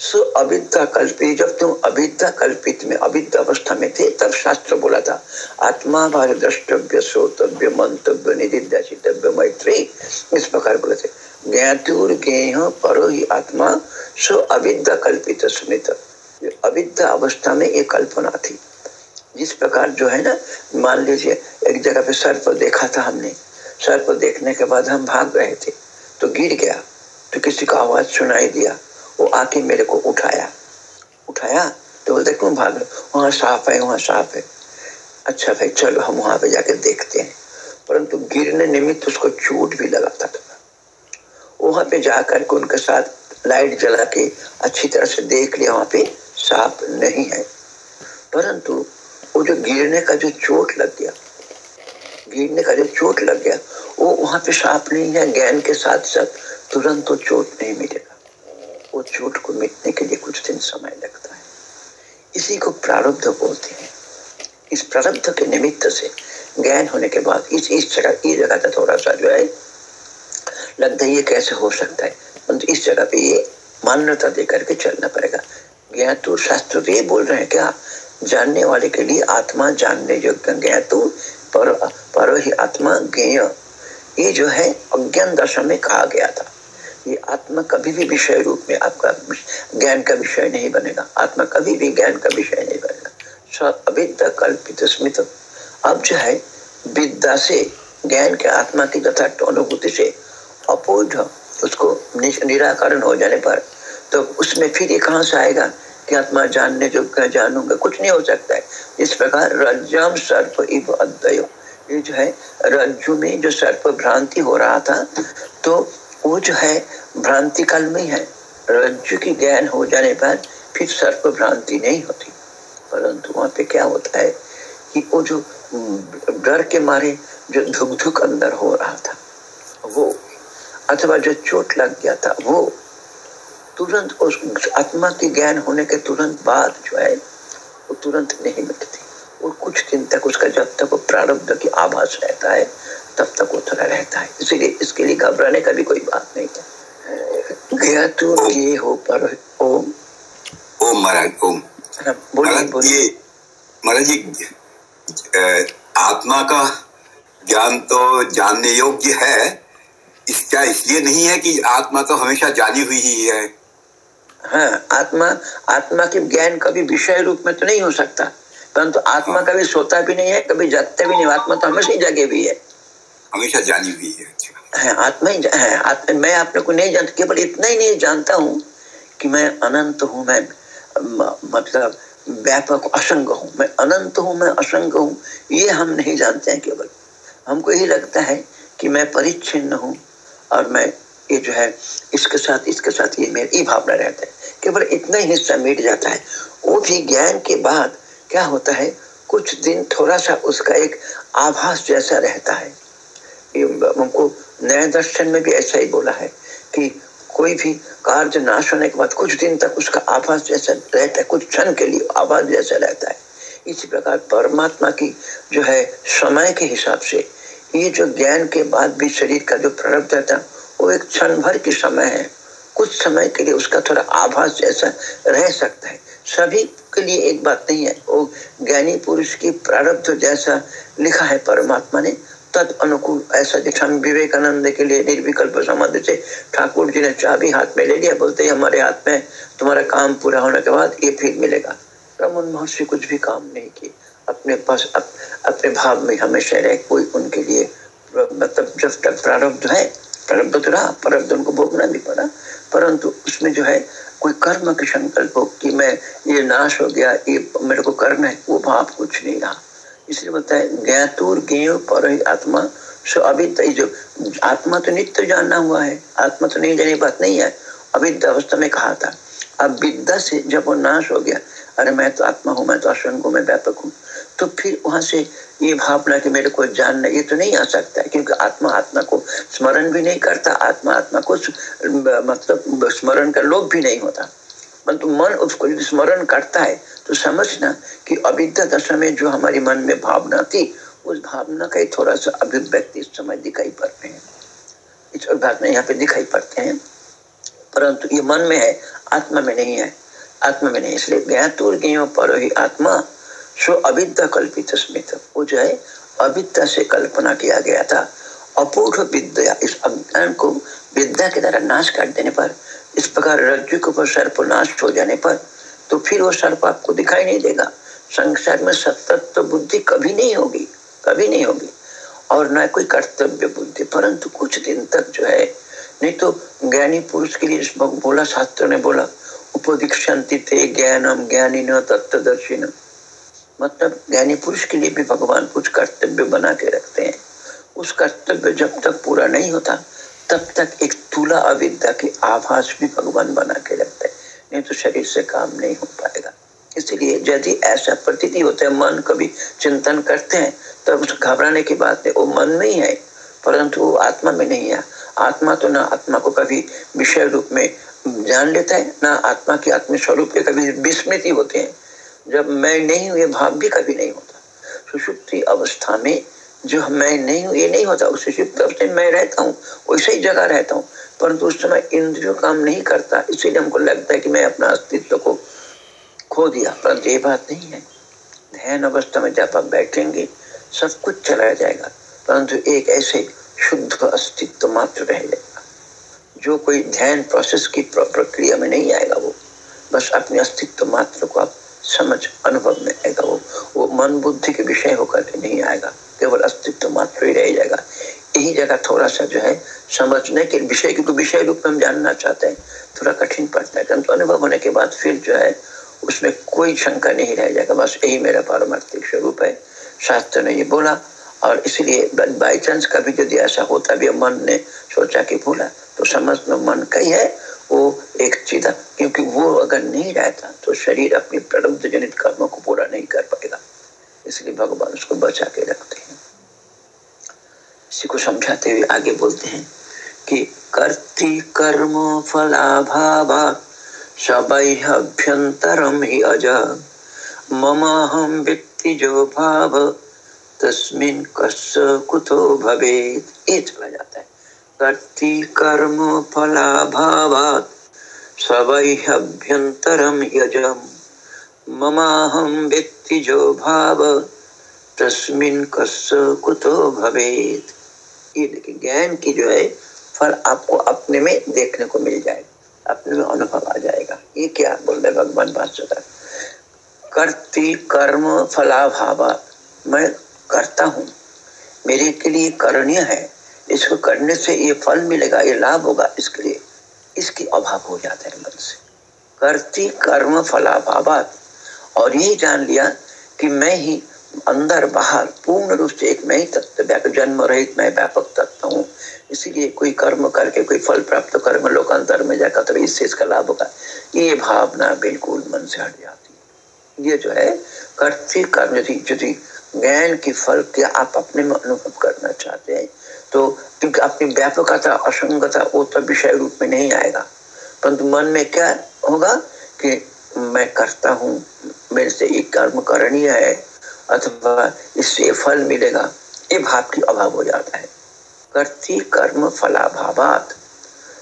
सो अविद्या कल्पित, जब तुम अविद्या कल्पित में अविद्या अवस्था में थे, तब शास्त्र बोला था आत्मा भार द्रष्टव्य श्रोतव्य मंतव्य निधिध्याचितव्य मैत्री, इस प्रकार बोले थे। ज्ञातुर परो ही आत्मा, सो अविद्या कल्पित स्मृत। अविद्या अवस्था में एक कल्पना थी। जिस प्रकार जो है ना, मान लीजिए, एक जगह पे सर्प देखा था हमने। सर्प देखने के बाद हम भाग रहे थे तो गिर गया तो किसी का आवाज़ सुनाई दिया। वो आके मेरे को उठाया। उठाया तो बोलते, क्यों भाग रहे वहाँ साफ़ है, वहाँ साफ़ है। अच्छा भाई, चलो हम वहाँ पे जाके देखते हैं। परंतु गिरने निमित्त उसको चोट भी लगाता था वहाँ पे जाकर के उनके साथ लाइट जला के अच्छी तरह से देख लिया, वहाँ पे सांप नहीं है। परंतु वो जो गिरने का जो चोट लग गया, गिरने का जो चोट लग गया, वो वहाँ पे सांप नहीं है ज्ञान के साथ साथ तुरंत तो चोट नहीं मिलेगा वो चोट को मिटने के लिए कुछ दिन समय लगता है। इसी को प्रारब्ध बोलते हैं। इस प्रारब्ध के निमित्त से ज्ञान होने के बाद इस इस जगह इस जगह का थोड़ा सा जो है लगता है ये कैसे हो सकता है। परंतु इस जगह पे ये मान्यता दे करके चलना पड़ेगा। ज्ञातु शास्त्र तो ये बोल रहे हैं क्या जानने वाले के लिए आत्मा जानने योग्य ज्ञातु पर, पर ही आत्मा ज्ञेय। ये जो है अज्ञान दशा में कहा गया था। ये आत्मा कभी भी विषय रूप में आपका ज्ञान का विषय नहीं बनेगा। आत्मा कभी भी ज्ञान का विषय नहीं बनेगा। अविद्या कल्पित स्मित। अब जो है, विद्या से, ज्ञान के आत्मा की यथार्थ अनुभूति से अपोध उसको निराकरण हो जाने पर तो उसमें फिर ये कहाँ से आएगा कि आत्मा जानने जो जानूँगा? कुछ नहीं हो सकता है। इस प्रकार रज्जम सर्प इव अद्वय। ये जो है, रज्जु में जो सर्प भ्रांति हो रहा था तो वो जो है भ्रांति काल में है रज्जु की ज्ञान हो जाने पर फिर सर्प भ्रांति नहीं होती। परंतु वहाँ पे क्या होता है कि वो जो डर के मारे जो धुक धुक अंदर हो रहा था, वो, अथवा जो चोट लग गया था, वो तुरंत उस आत्मा के ज्ञान होने के तुरंत बाद जो है, वो तुरंत नहीं मिटती। और कुछ दिन तक उसका जब तक वो प्रारब्ध की आभास रहता है तब तक वो थोड़ा रहता है। इसीलिए इसके लिए घबराने का भी कोई बात नहीं है गया तो ये हो पर ओम। ओम महाराज ओम। हाँ, बोलिए महाराज जी आत्मा का ज्ञान तो जानने योग्य है। इसका इसलिए नहीं है कि आत्मा तो हमेशा जानी हुई ही है? हाँ आत्मा आत्मा के ज्ञान कभी विषय रूप में तो नहीं हो सकता। परंतु तो आत्मा हाँ। कभी सोता भी नहीं है कभी जगते भी नहीं आत्मा तो हमेशा ही जगे भी है। हमेशा जानी हुई है आत्मा ही है आत्मा मैं अपने को नहीं जानता, केवल इतना ही नहीं जानता हूँ कि मैं अनंत हूँ, मैं मतलब व्यापक असंग हूँ। मैं अनंत हूँ, मैं असंग हूँ, ये हम नहीं जानते हैं केवल। हमको यही लगता है कि मैं परिच्छिन्न हूँ और मैं ये जो है, इसके साथ इसके साथ ये मेरी ये भावना रहता है। केवल इतना ही हिस्सा मिट जाता है। वो भी ज्ञान के बाद क्या होता है, कुछ दिन थोड़ा सा उसका एक आभास जैसा रहता है। हमको नए दर्शन में भी ऐसा ही बोला है कि कोई भी कार्य नाश होने के बाद कुछ दिन तक उसका आभास जैसा रहता है, कुछ क्षण के लिए आभास जैसा रहता है। इसी प्रकार परमात्मा की जो है समय के हिसाब से ये जो ज्ञान के बाद भी शरीर का जो प्रारब्ध था वो एक क्षण भर की समय है। कुछ समय के लिए उसका थोड़ा आभास जैसा रह सकता है। सभी के लिए एक बात नहीं है, वो ज्ञानी पुरुष की प्रारब्ध जैसा लिखा है परमात्मा ने तद अनुकूल। ऐसा स्वामी विवेकानंद के लिए निर्विकल्प समाधि से ठाकुर जी ने चाबी हाथ में ले लिया बोलते हमारे हाथ में तुम्हारा काम पूरा होने के बाद ये फिर मिलेगा। रमन महर्षि कुछ भी काम नहीं किए। अपने पास अप, अपने भाव में हमेशा रहे कोई उनके लिए मतलब जब तक प्रारब्ध है प्रारब्ध तो रहा प्रारब्ध उनको भोगना भी पड़ा। परंतु उसमें जो है कोई कर्म के संकल्प हो कि मैं ये नाश हो गया ये मेरे को करना है वो भाव कुछ नहीं रहा। इसलिए बोलता है ज्ञातुर ज्ञेय पर आत्मा, सो अभी जो आत्मा तो नित्य जानना हुआ है, आत्मा तो नहीं जाने बात नहीं है। अविद्या अवस्था में कहा था। अब विद्या से जब वो नाश हो गया, अरे मैं तो आत्मा हूँ, मैं तो असंग हूँ मैं व्यापक हूँ। तो फिर वहाँ से ये भावना कि मेरे को जानना, ये तो नहीं आ सकता है क्योंकि आत्मा आत्मा को स्मरण भी नहीं करता, आत्मा आत्मा को मतलब स्मरण का लोभ भी नहीं होता। परंतु मन उसको स्मरण करता है तो समझना कि अविद्या दशा में जो हमारी मन में भावना थी, उस भावना का ही थोड़ा सा अभिव्यक्ति समय दिखाई पड़ रहे हैं। इस भावना यहाँ पे दिखाई पड़ते हैं। परंतु ये मन में है, आत्मा में नहीं है। आत्मा में नहीं, इसलिए ज्ञातुर ज्ञो पर ही आत्मा सो अविद्या कल्पित स्मित वो जो है अविद्या से कल्पना किया गया था। अपूर्व विद्या, इस अज्ञान को विद्या के द्वारा नाश कर देने पर, इस प्रकार रज्जु के ऊपर सर्प नाश हो जाने पर तो फिर वो सर्प आपको दिखाई नहीं देगा। संसार में सतत्व बुद्धि कभी नहीं होगी, कभी नहीं होगी। और न कोई कर्तव्य बुद्धि, परंतु कुछ दिन तक जो है, नहीं तो ज्ञानी पुरुष के लिए बोला, शास्त्र ने बोला उपदीक्षांति थे ज्ञानम, ज्ञानी न तत्वदर्शी मतलब ज्ञानी पुरुष के लिए भी भगवान कुछ कर्तव्य बना के रखते हैं। उस कर्तव्य जब तक पूरा नहीं होता, तब तक एक तुला अविद्या के आभास भी भगवान बना के रखते हैं। नहीं तो शरीर से काम नहीं हो पाएगा। इसलिए यदि ऐसा प्रतीति होता है, मन कभी चिंतन करते हैं तब तो घबराने की बात है वो मन में ही है, परंतु वो आत्मा में नहीं है। आत्मा तो ना आत्मा को कभी विषय रूप में जान लेता है, ना आत्मा की आत्म स्वरूप के कभी विस्मृति होते हैं। जब मैं नहीं हूँ, ये भाव भी कभी नहीं होता। सुषुप्ति अवस्था में जो मैं नहीं हूँ, ये नहीं होता। उस सुषुप्त अवस्था में मैं रहता हूँ, वैसे ही जगह रहता हूँ। परंतु उस समय इंद्रियों काम नहीं करता, इसीलिए हमको लगता है कि मैं अपना अस्तित्व को खो दिया। परंतु ये बात नहीं है। ध्यान अवस्था में जब आप बैठेंगे, सब कुछ चला जाएगा। परंतु एक ऐसे शुद्ध अस्तित्व मात्र रह जाएगा। जो कोई ध्यान प्रोसेस की प्रक्रिया में नहीं आएगा वो। बस अपने अस्तित्व मात्र को आप समझ अनुभव में आएगा। वो वो मन बुद्धि के विषय होकर नहीं आएगा। केवल अस्तित्व मात्र ही रह जाएगा। यही जगह थोड़ा सा जो है, समझने के विषय, क्योंकि विषय रूप में हम जानना चाहते हैं, थोड़ा कठिन पड़ता है। परंतु अनुभव होने के बाद फिर जो है, उसमें कोई शंका नहीं रह जाएगा। बस यही मेरा पारमार्थिक स्वरूप है। शास्त्र ने ये बोला, और इसलिए बाई चांस कभी यदि ऐसा होता भी मन ने सोचा कि भूला तो समझ में मन का ही है वो एक चीज़ क्योंकि वो अगर नहीं रहता तो शरीर अपनी प्रारब्ध जनित कर्मों को पूरा नहीं कर पाएगा। इसलिए भगवान उसको बचा के रखते हैं। इसी को समझाते हुए आगे बोलते हैं कि कर्ति कर्म फलाभावा ही अज। मम हम व्यक्ति जो भाव, तस्मिन कस कुतो भवेत। ये चला जाता है। कर्ति कर्म फलाभावात्। सबैभ्यंतरम यजम। ममाहम व्यक्ति जो भाव। तस्मिन कस कुतो भवेत। ये ज्ञान की जो है, फल आपको अपने में देखने को मिल जाएगा अपने में अनुभव आ जाएगा। ये क्या बोल रहे भगवान भाष्यकार? करती कर्म फलाभाव मैं करता हूँ। मेरे के लिए करणीय है। इसको करने से ये फल मिलेगा, ये लाभ होगा, इसके लिए इसकी अभाव हो जाता है मन से। करती कर्म फलाभाव और ये जान लिया कि मैं ही अंदर बाहर पूर्ण रूप से एक मैं ही तत्व जन्म रहित मैं व्यापक तत्व हूँ। इसीलिए कोई कर्म करके कोई फल प्राप्त कर्म लोकांतर में जाकर तो इससे इसका लाभ होगा। ये भावना बिल्कुल मन से हट जाती है। ये जो है, करते कर्म, यदि यदि ज्ञान की फल क्या आप अपने में अनुभव करना चाहते हैं तो क्योंकि अपनी व्यापकता असंगता वो तो विषय रूप में नहीं आएगा। परंतु मन में क्या होगा कि मैं करता हूँ, मेरे से एक कर्म करणीय है, अथवा इससे फल मिलेगा, ये भाव की अभाव हो जाता है। करती कर्म फलाभावात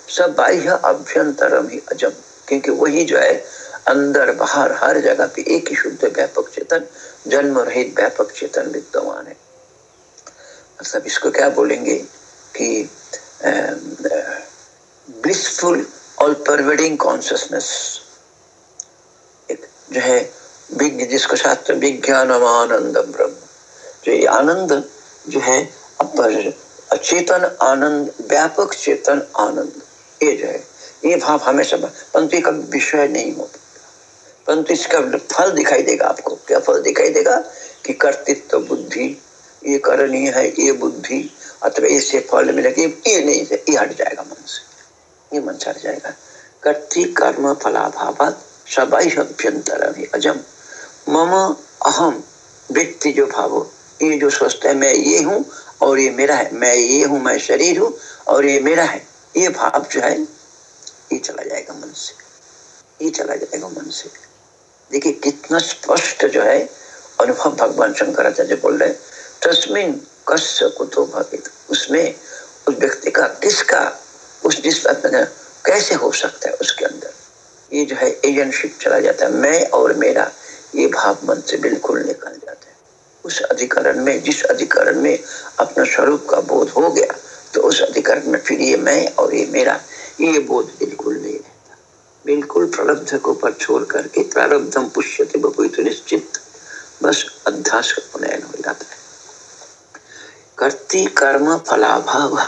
सब बाह्य अभ्यंतरम ही अजम, क्योंकि वही जो है, अंदर बाहर हर जगह पे एक ही शुद्ध व्यापक चेतन, जन्म रहित व्यापक चेतन विद्यमान है। मतलब इसको क्या बोलेंगे कि ब्लिसफुल ऑल परवेडिंग कॉन्सियसनेस एक जो है विज्ञ, जिसको शास्त्र विज्ञान आनंदम ब्रह्म। जो ये आनंद जो है, अपर चेतन आनंद, व्यापक चेतन आनंद, ये जो है, ये भाव हमेशा परंतु का विषय नहीं हो परंतु इसका फल दिखाई देगा आपको। क्या फल दिखाई देगा कि कर्तृत्व बुद्धि ये करणीय है, ये बुद्धि अथवा इससे फल मिलेगा ये नहीं, ये हट जाएगा मन से, ये मन से हट जाएगा। कर्ति कर्म फलाभाव सबाई अभ्यंतर अजम। मम अहम व्यक्ति जो भाव, ये जो सोचता है, मैं ये हूँ, और ये मेरा है, मैं ये हूँ, मैं शरीर हूँ, और ये मेरा है, ये भाव जो है, ये चला जाएगा मन से, ये चला जाएगा मन से। देखिए, कितना स्पष्ट जो है, अनुभव भगवान शंकराचार्य बोल रहे तस्मिन कस्य कुतो भवित? उसमें, उस व्यक्ति का, किसका, उस जिस कैसे हो सकता है उसके अंदर? ये जो है एजेंटशिप चला जाता है। मैं और मेरा ये भाव मन से बिल्कुल निकल जाता है। उस अधिकरण में, जिस अधिकरण में अपना स्वरूप का बोध हो गया तो उस अधिकरण में फिर ये मैं और ये मेरा, ये बोध बिल्कुल नहीं रहता। बिल्कुल प्रलब्ध को पर छोड़ करके प्रारब्धम पुष्य पुष्यते बपुत निश्चित, बस अध्यास का हो जाता है। कर्ति कर्म फलाभाव।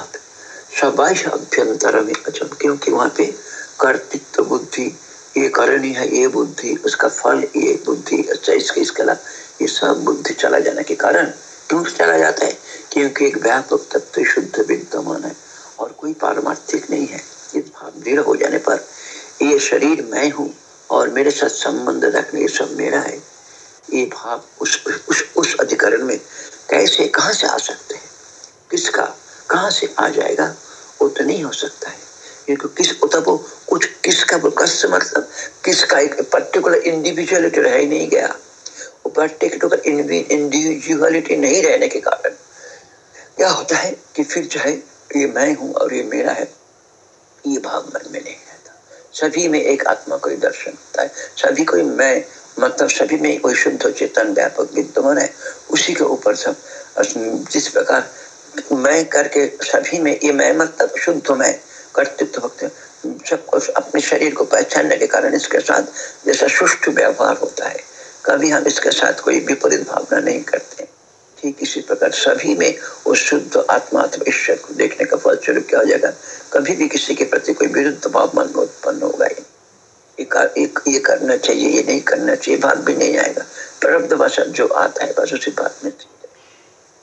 सबाई अभ्यंतर में अचम क्योंकि वहाँ पे कर्तृत्व बुद्धि, ये करनी है, ये बुद्धि, उसका फल, ये बुद्धि अच्छा इसके इसके ये सब बुद्धि चला जाने के कारण क्यों चला जाता है? क्योंकि एक व्यापक तत्व शुद्ध विद्यमान है और कोई पारमार्थिक नहीं है। इस भाव दृढ़ हो जाने पर ये शरीर मैं हूँ और मेरे साथ संबंध रखने, ये सब मेरा है। ये भाव उस उस उस अधिकरण में कैसे, कहाँ से आ सकते हैं? किसका, कहाँ से आ जाएगा, वो तो नहीं हो सकता है। क्योंकि किस तो वो कुछ किसका कस मतलब किसका एक पर्टिकुलर इंडिविजुअलिटी रह ही नहीं गया। वो पर्टिकुलर इंडिविजुअलिटी नहीं रहने के कारण। क्या होता है कि फिर जो है ये मैं हूँ और ये मेरा है, ये भाव मन में नहीं रहता। सभी में एक आत्मा को दर्शन होता है। सभी को मैं मतलब सभी में वही शुद्ध चेतन व्यापक विद्यमान है, उसी के ऊपर सब। जिस प्रकार मैं करके सभी में ये मैं मतलब शुद्ध मैं कर्तृत्व भक्त सब कुछ अपने शरीर को पहचानने के कारण इसके साथ जैसा सुष्ठ व्यवहार होता है, कभी हम इसके साथ कोई विपरीत भावना नहीं करते। ठीक इसी प्रकार सभी में वो शुद्ध आत्मा अथवा ईश्वर को देखने का फल स्वरूप क्या हो जाएगा? कभी भी किसी के प्रति कोई विरुद्ध भाव मन में उत्पन्न होगा ही। एक ये करना चाहिए, ये नहीं करना चाहिए, भाग भी नहीं आएगा। प्रारब्ध भाषा जो आता है, बस उसी बात में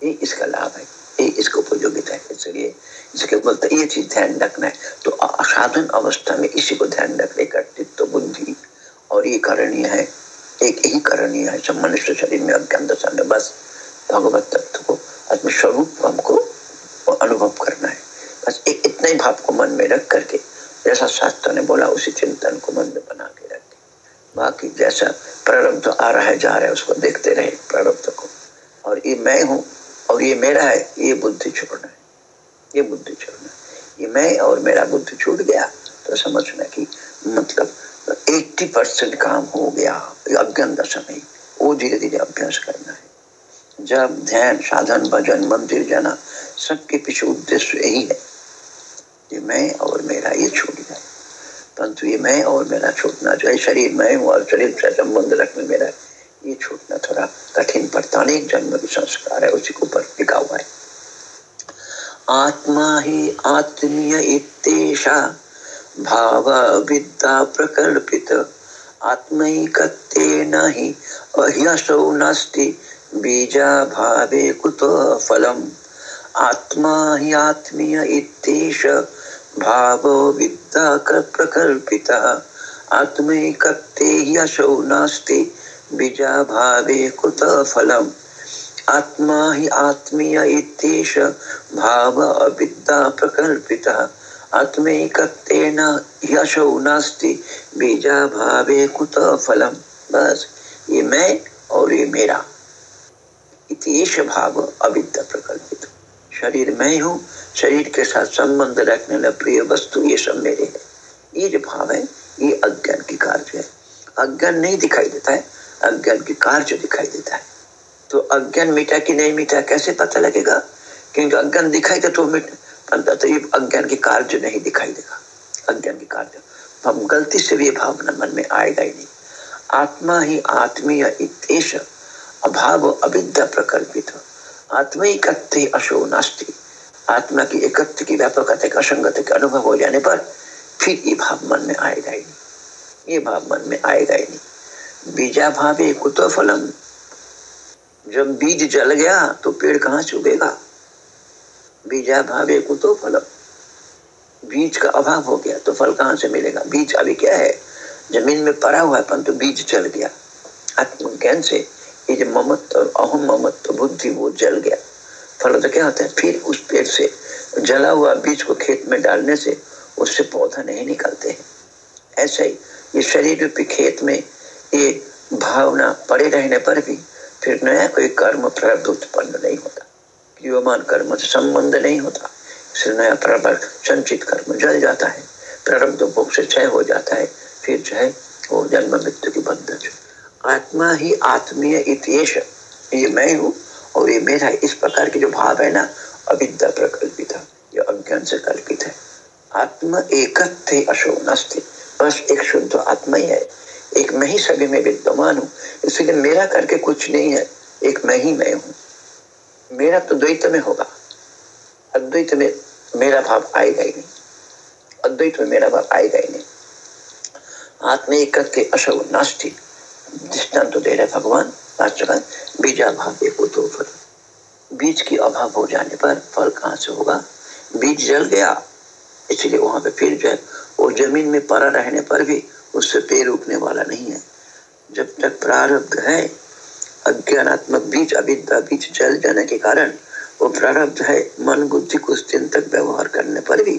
ये इसका लाभ है, ये इसका उपयोगिता है, इसलिए इसके बोलते ये चीज़ ध्यान रखना है। तो असाधन अवस्था में इसी को ध्यान रखने कर्तृत्व बुद्धि और ये करणीय है, एक ही करणीय है, सब मनुष्य शरीर में अज्ञान दशा में, बस भगवत तत्व को अपने स्वरूप हमको अनुभव करना है। बस एक इतना ही भाव को मन में रख करके जैसा शास्त्र ने बोला, उसी चिंतन को मन में बना के रखे। बाकी जैसा प्रारब्ध आ रहा है, जा रहा है, उसको देखते रहे प्रारब्ध को। और ये मैं हूँ, और ये मेरा है, ये बुद्धि छोड़ना है। ये बुद्धि छोड़ना ये मैं और मेरा बुद्धि छूट गया तो समझना कि मतलब 80 परसेंट काम हो गया अज्ञान दशा में वो धीरे धीरे अभ्यास करना है। जब ध्यान, साधन, भजन, मंदिर जाना, सबके पीछे उद्देश्य यही है। ये मैं और मेरा ये छूट जाए परंतु ये मैं और मेरा छूटना जो है, शरीर मैं हूँ और शरीर से संबंध रखने मेरा ये छूटना थोड़ा कठिन पड़ता अनेक जन्म की संस्कार है, उसी के ऊपर लिखा हुआ है। आत्मा ही आत्मीय इतेशा भाव विद्या प्रकल्पित। आत्मैकत्तेन हि अह्यसौ नास्ति बीजा भावे कुतो फलम्। आत्मा ही आत्मीय इतेश भावो विद्या प्रकल्पिता। आत्मैकत्ते ह्यसौ नास्ति। बीजा भावे कुत फलम। आत्मा ही आत्मीय इतेश भाव अविद्या प्रकल्पिता। आत्मैकत्तेन यशो नास्ति। बीजा भावे कुत फलम। बस, ये मैं और ये मेरा। इतेश भाव अविद्या प्रकल्पित। शरीर मैं हूँ शरीर के साथ संबंध रखने वाला प्रिय वस्तु ये सब मेरे है। ये जो भाव है, ये अज्ञान की कार्य है। अज्ञान नहीं दिखाई देता है, अज्ञान की कार्य दिखाई देता है। तो अज्ञान मीठा कि नहीं मीठा कैसे पता लगेगा? क्योंकि अज्ञान दिखाई दे तो मीठा तो ये अज्ञान की कार्य नहीं दिखाई देगा। अज्ञान की कार्य। हम गलती से भी भावना मन में आएगा ही नहीं। आत्मा ही आत्मीय अभाव अविद्या प्रकल्पित आत्मिकत्व अशो नास्ति। आत्मा की एकत्व की व्यापकता का असंगत का अनुभव हो जाने पर फिर ये भाव मन में आएगा ही नहीं। ये भाव मन में आएगा ही नहीं। बीजा भावे कुतो फलम जब बीज जल गया तो पेड़ कहाँ उगेगा बीजा भावे कुतो फलम बीज का अभाव हो गया तो फल कहाँ से मिलेगा? बीज अभी क्या है? ज़मीन में पड़ा हुआ है, परंतु बीज जल गया। आत्मज्ञान से ये जो ममत्व अहम ममत्व बुद्धि वो जल गया। फल तो क्या होता है? फिर उस पेड़ से, जला हुआ बीज को खेत में डालने से उससे पौधा नहीं निकलते हैं। ऐसे ही, ये शरीर रूपी खेत में ये भावना पड़े रहने पर भी फिर नया कोई कर्म प्रारब्ध उत्पन्न नहीं होता। युवान कर्म से संबंध नहीं होता। इसलिए नया प्रारब्ध संचित कर्म जल जाता है। प्रारब्ध भोग से क्षय हो जाता है। फिर जो है, वो जन्म मृत्यु की बंधन आत्मा ही आत्मीय इतिश ये मैं हूँ और ये मेरा इस प्रकार के जो भाव है ना, अविद्या प्रकल्पित है, ये अज्ञान से कल्पित है। आत्मा एक अशो नस्ती। बस एक शुद्ध आत्मा ही है। एक मैं ही सभी में विद्यमान हूँ। इसलिए मेरा करके कुछ नहीं है। एक मैं ही मैं हूँ। मेरा तो द्वैत में होगा। अद्वैत में मेरा भाव आएगा ही नहीं। अद्वैत में मेरा भाव आएगा ही नहीं। आत्म एक के अशव नास्ती। दृष्टांत तो दे रहे भगवान भाष्यकार बीजाभाव तो फल। बीज की अभाव हो जाने पर फल कहाँ से होगा? बीज जल गया, इसलिए वहाँ पे फिर जो वो ज़मीन में पड़ा रहने पर भी उससे पेड़ उगने वाला नहीं है। जब तक प्रारब्ध है, अज्ञानात्मक बीज, अविद्या बीज जल जाने के कारण, वो प्रारब्ध है, मन बुद्धि कुछ दिन तक व्यवहार करने पर भी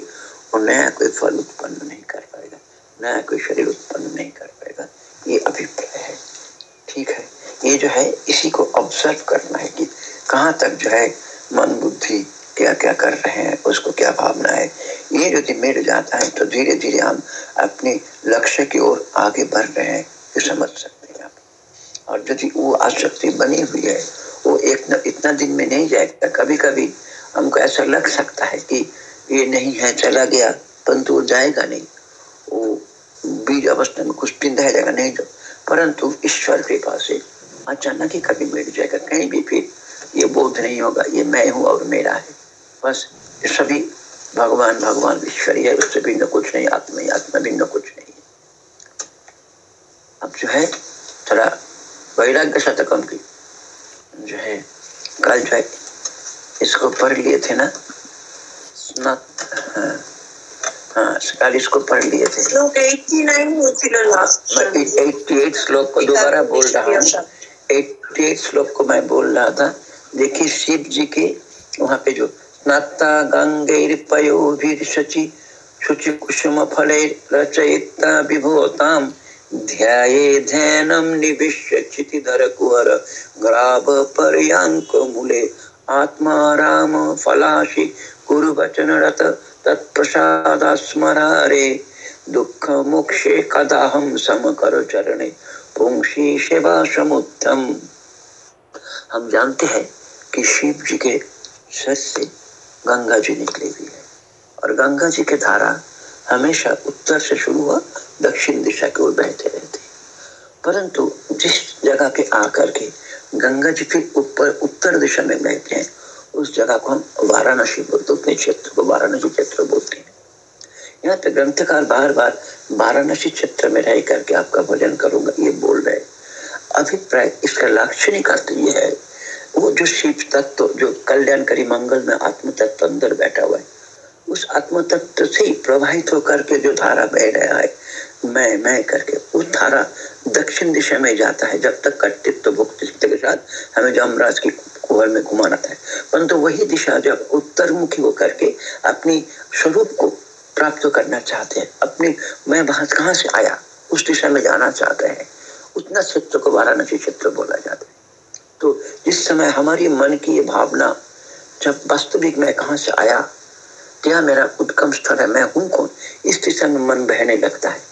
वो नया कोई फल उत्पन्न नहीं कर पाएगा, नया कोई शरीर उत्पन्न नहीं कर पाएगा। ये अभिप्राय है। ठीक है। ये जो है इसी को ऑब्ज़र्व करना है कि कहाँ तक जो है मन बुद्धि क्या क्या कर रहे हैं उसको क्या भावना है। ये यदि मिट जाता है तो धीरे धीरे हम अपने लक्ष्य की ओर आगे बढ़ रहे हैं ये समझ सकते हैं आप। और यदि वो आसक्ति बनी हुई है वो एक न, इतना दिन में नहीं जाएगा। कभी कभी हमको ऐसा लग सकता है कि ये नहीं है चला गया परंतु वो जाएगा नहीं। बीज अवस्था में कुछ रह जाएगा नहीं तो। परंतु ईश्वर कृपा से अचानक ही कभी मिट जाएगा। कहीं भी फिर ये बोध नहीं होगा। ये मैं हूँ और मेरा है। बस सभी भगवान भगवान ईश्वरी है उससे भिन्न कुछ नहीं आत्मा ही आत्मा भिन्न कुछ नहीं। अब जो है थोड़ा वैराग्य शतकम की जो है कल जो है इसको पढ़ लिए थे ना हाँ, हाँ कल इसको पढ़ लिए थे। श्लोक को दोबारा बोल रहा हूँ। एट्टी श्लोक को मैं बोल रहा था। देखिए शिव जी के वहाँ पे जो नत्ता गंगैर्पयोभिर्शचि शुचिकुसुमफलैर्रचयिता विभूतां ध्याये ध्यानं निविश्य क्षितिधरकुहर ग्रावपर्याङ्कमूले आत्मा राम फलाशि कुरुवचनरत तत्प्रसादास्मरारे दुःखमोक्षे कदाहं समकर चरणे पुंसी सेवा समुत्तम हम जानते हैं कि शिव जी के सर से गंगा जी निकली हुई है और गंगा जी की धारा हमेशा उत्तर से शुरू हुआ, दक्षिण दिशा की ओर बहते रहते। परंतु जिस जगह पे आकर के गंगा जी फिर ऊपर, उत्तर दिशा में बहते हैं उस जगह को हम वाराणसी बोलते अपने क्षेत्र को वाराणसी क्षेत्र बोलते हैं। यहाँ पे ग्रंथकार बार बार वाराणसी क्षेत्र में रह करके आपका भजन करूँगा, ये बोल रहे अभिप्राय इसका लाक्षणिक अर्थ ये है, वो जो शिव तत्व, जो कल्याणकारी मंगल में आत्म तत्व अंदर बैठा हुआ है, उस आत्म तत्व से प्रवाहित होकर के जो धारा बह रहा है, मैं मैं करके, उस धारा दक्षिण दिशा में जाता है, जब तक कर्तृत्व भुक्ति के साथ हमें जो अमराज की में घुमाना था। परंतु वही दिशा जब उत्तर मुखी होकर के अपनी स्वरूप को प्राप्त करना चाहते हैं, अपने मैं वहाँ कहाँ से आया, उस दिशा में जाना चाहते हैं, उतना क्षेत्र को वाराणसी क्षेत्र बोला जाता है। तो जिस समय हमारी मन की ये भावना जब वास्तविक मैं कहा से आया, क्या मेरा उद्गम स्थल है, मैं हूँ कौन? इस दिशा में मन बहने लगता है।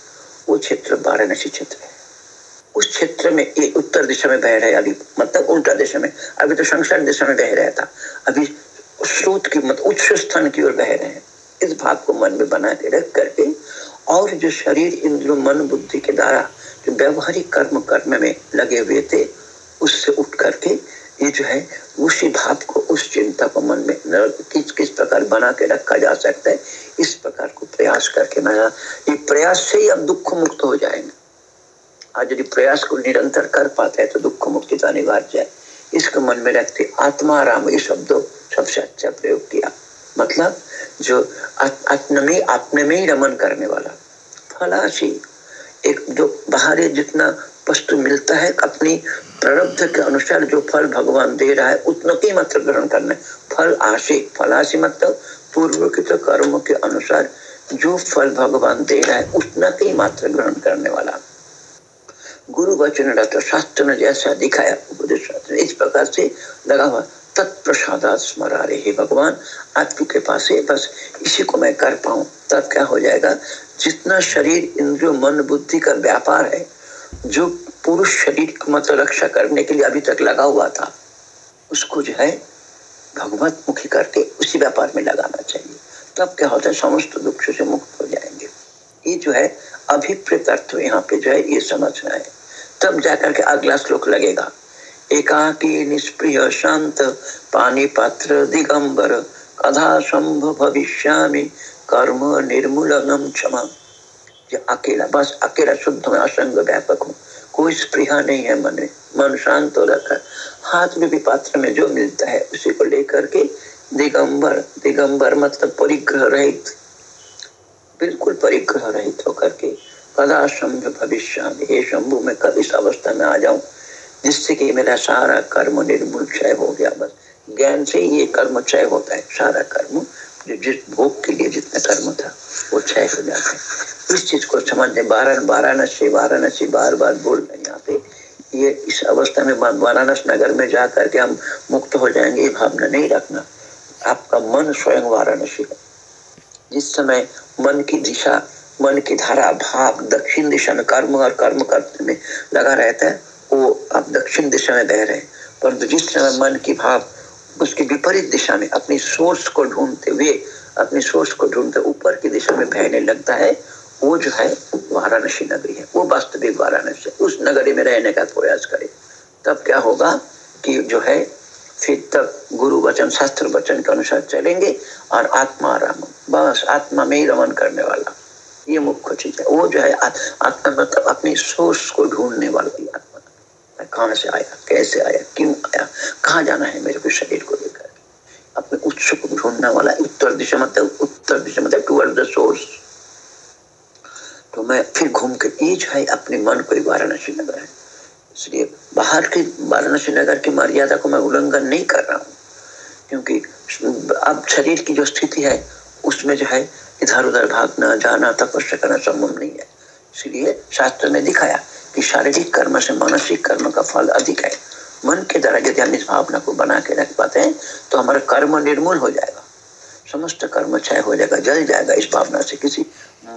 वो क्षेत्र वाराणसी क्षेत्र है। उस क्षेत्र में, ये उत्तर दिशा में बह रहे अभी मतलब उल्टा दिशा में, अभी तो संसार दिशा में बह रहा था। अभी स्रोत की मतलब उच्च स्थान की ओर बह रहे हैं। इस भाग को मन में बना के रख करके, और जो शरीर इंद्र मन, बुद्धि के द्वारा जो व्यवहारिक कर्म कर्म में लगे हुए थे, उससे उठ करके, ये जो है, उसी भाव को, उस चिंता को मन में किस किस प्रकार बना के रखा जा सकता है, इस प्रकार को प्रयास करके, मैं, ये प्रयास से ही अब दुख मुक्त हो जाएँगे। आज यदि प्रयास को निरंतर कर पाते हैं तो दुख मुक्ति का अनिवार्य है। इसको मन में रखते आत्मा राम, ये शब्द सबसे अच्छा प्रयोग किया। मतलब जो आत्म में आत्म में ही रमन करने वाला, फलाशी, एक जो बाहरी जितना वस्तु मिलता है, अपनी प्रारब्ध के अनुसार जो फल भगवान दे रहा है, उतना की मात्र ग्रहण करना है। फल आशी फल आशी मतलब पूर्व के तो कर्म के अनुसार जो फल भगवान दे रहा है, उतना की मात्र ग्रहण करने वाला। गुरु वचन रथ शास्त्र ने जैसा दिखाया, उपदेश इस प्रकार से लगा हुआ तत्प्रसादात स्मरा रहे हे भगवान। आपके पास है, बस इसी को मैं कर पाऊँ, तब क्या हो जाएगा? जितना शरीर इंद्रियो, मन, बुद्धि का व्यापार है, जो पुरुष शरीर को मतलब रक्षा करने के लिए अभी तक लगा हुआ था, उसको जो है भगवत मुखी करके उसी व्यापार में लगाना चाहिए। तब क्या होता है? समस्त दुख से मुक्त हो जाएँगे। ये जो है अभिप्रेत अर्थ यहाँ पे जो है, ये समझना है। तब जाकर के अगला श्लोक लगेगा। एकाकी निष्प्रिय शांत पानी पात्र दिगंबर, कथा संभ भविष्यामी, कर्म निर्मूलनम क्षमा। अकेला, बस अकेला शुद्ध में असंग व्यापक हूँ। कोई स्प्रिया नहीं है मन में। मन शांत हो रखा है। हाथ में भी पात्र में जो मिलता है, उसी को लेकर के दिगंबर दिगंबर मतलब परिग्रह रहित। बिल्कुल परिग्रह रहित होकर के कदा शंभ भविष्य हे शंभु, में कब इस अवस्था में आ जाऊँ? जिससे कि मेरा सारा कर्म निर्मूल क्षय हो गया बस। ज्ञान से ही ये कर्म क्षय होता है। सारा कर्म, जो जिस भोग के लिए जितना कर्म था, वो क्षय हो जाता है। इस चीज़ को समझने वाराणसी वाराणसी बार बार बोल रहे यहाँ पे। ये इस अवस्था में वाराणस नगर में जा करके हम मुक्त हो जाएँगे, ये भावना नहीं रखना। आपका मन स्वयं वाराणसी है। जिस समय मन की दिशा मन की धारा, भाव, दक्षिण दिशा में कर्म और कर्म करने में लगा रहता है, वो आप दक्षिण दिशा में बह रहे हैं। परंतु जिस समय मन की भाव उसके विपरीत दिशा में अपनी सोर्स को ढूंढते हुए, अपनी सोर्स को ढूंढते ऊपर की दिशा में बहने लगता है, वो जो है वाराणसी नगरी है। वो वास्तविक वाराणसी उस नगरी में रहने का प्रयास करे। तब क्या होगा कि जो है, फिर तक गुरु वचन, शास्त्र वचन के अनुसार चलेंगे और आत्मा राम बस आत्मा में ही रमन करने वाला। ये मुख्य चीज़ है, वो जो है आत्मा मतलब अपनी सोर्स को ढूँढने वाला आत्मा कहाँ से आया, कैसे आया, क्यों आया, कहाँ जाना है मेरे को शरीर को लेकर? अपने उत्स को ढूँढने वाला उत्तर दिशा मतलब उत्तर दिशा मतलब टूवर्ड द सोर्स तो मैं फिर घूम के, ये जो है, अपने मन को वाराणसी नगर है। इसलिए बाहर के, वाराणसी नगर की मर्यादा को मैं उल्लंघन नहीं कर रहा हूँ। क्योंकि अब शरीर की जो स्थिति है उसमें जो है, इधर उधर भागना, जाना, तपस्या करना संभव नहीं है। इसलिए शास्त्र ने दिखाया कि शारीरिक कर्म से मानसिक कर्म का फल अधिक है। मन के द्वारा यदि हम इस भावना को बना के रख पाते हैं तो हमारा कर्म निर्मूल हो जाएगा। समस्त कर्म क्षय हो जाएगा, जल जाएगा इस भावना से। किसी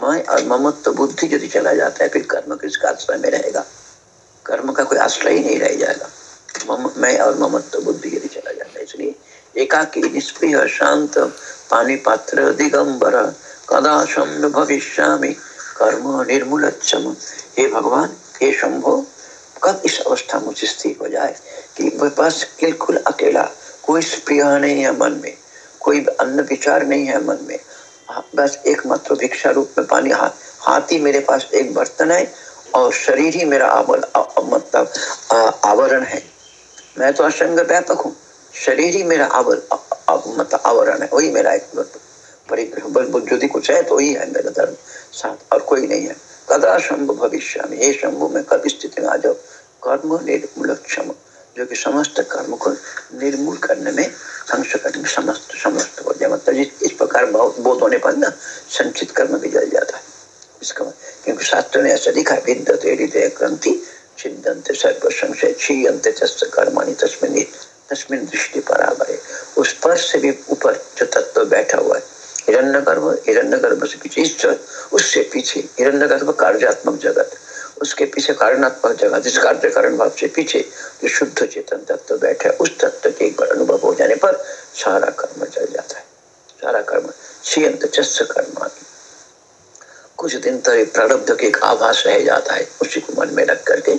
मैं और ममत्व बुद्धि यदि चला जाता है, फिर कर्म किसका आश्रय में रहेगा? कर्म का कोई आश्रय ही नहीं रह जाएगा। मैं और ममत्व बुद्धि यदि चला जाता है, इसलिए एकाकी, निष्प्रिय शांत पानी पात्र दिगंबर, कदा भविष्य कर्म निर्मूल हे भगवान, हे शंभो कब इस अवस्था मुझे स्थिर हो जाए कि बस बिल्कुल अकेला, कोई स्प्रिय नहीं है मन में, कोई अन्य विचार नहीं है मन में। बस एक मात्र भिक्षा रूप में पानी हाथ हाथ ही मेरे पास एक बर्तन है और शरीर ही मेरा मतलब आवरण है। मैं तो असंग व्यापक हूँ। शरीर ही मेरा आवल मतलब आवरण है, वही मेरा एक परिग्रह। यदि कुछ है तो वही है मेरा धर्म, साथ और कोई नहीं है। कदा शंभु भविष्य में ये शंभु, में कब स्थिति में आ जाओ कर्म निर्मूल क्षम, जो कि समस्त कर्म को निर्मूल करने में ध्वंस करने में समस्त समस्त हो जाए। मतलब इस प्रकार बोध होने पर ना, संचित कर्म भी जल जाता है। इसका क्योंकि शास्त्र ने ऐसा लिखा विद्यते हृदय ग्रंथि छिदंत सर्व संशय क्षीयंत कर्माणी तस्मिन तस्मिन दृष्टि पराबर उस पर से भी ऊपर जो तत्व बैठा हुआ है हिरण्य गर्भ हिरण्य गर्भ से पीछे ईश्वर उससे पीछे हिरण्य गर्भ कार्यात्मक जगत, उसके पीछे कारणात्मक जगत, जिस कार्य कारण भाव से पीछे जो शुद्ध चेतन तत्व बैठे उस तत्व के एक बार अनुभव हो जाने पर सारा कर्म चल जाता है। सारा कर्म सियंत कर्म कुछ दिन तक प्रारब्ध के एक आभास रह जाता है, उसी को मन में रख करके,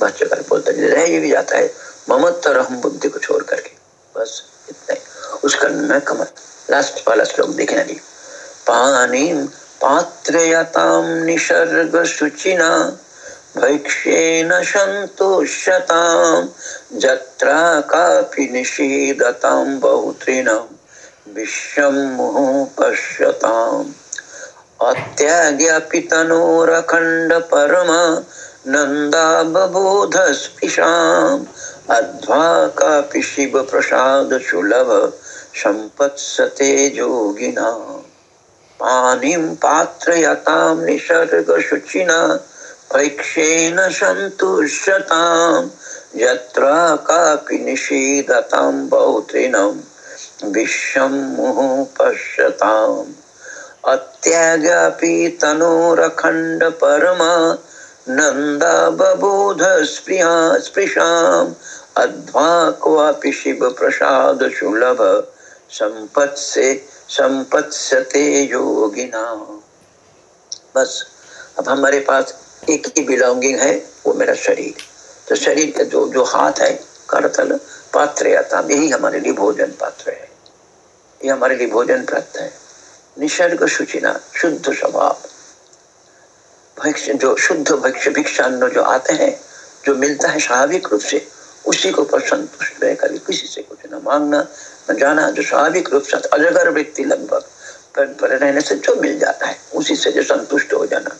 भाष्यकर बोलता रह भी जाता है ममत्तर हम बुद्धि को छोड़ करके। बस इतना ही। उसका न कमल लास्ट वाला श्लोक देखना जी। पानी पात्रयताम निसर्ग अत्याज्ञापितनोरखण्ड परम नंदा बबोध स्पृशाम् अध्वा कापि शिव प्रसाद सुलभ संपत्सते जोगिना पानिं पात्रयतां निसर्गशुचिना भैक्षेण सन्तुष्यताम् यत्र कापि निषेधतां बौद्धिनं विश्वं मुहुः पश्यताम् अत्यागापि तनोरखण्ड परमा नन्दा बबोध स्पृशाम् अध्वा क्वापि शिव प्रसाद सुलभ संपत्से संपत्सते योगिना। बस, अब हमारे पास एक ही बिलोंगिंग है, वो मेरा शरीर। तो शरीर का जो जो हाथ है, करतल, पात्र यही हमारे लिए भोजन पात्र है। ये हमारे लिए भोजन प्राप्त है। निसर्ग सूचना, शुद्ध स्वभाव। भक्ष्य, जो शुद्ध भक्ष्य भिक्षान्न जो आते हैं, जो मिलता है स्वाभाविक रूप से, उसी को संतुष्ट रह कभी किसी से कुछ न मांगना, न जाना, जो स्वाभाविक रूप से अजगर व्यक्ति लगभग पर रहने से जो मिल जाता है, उसी से जो संतुष्ट हो जाना।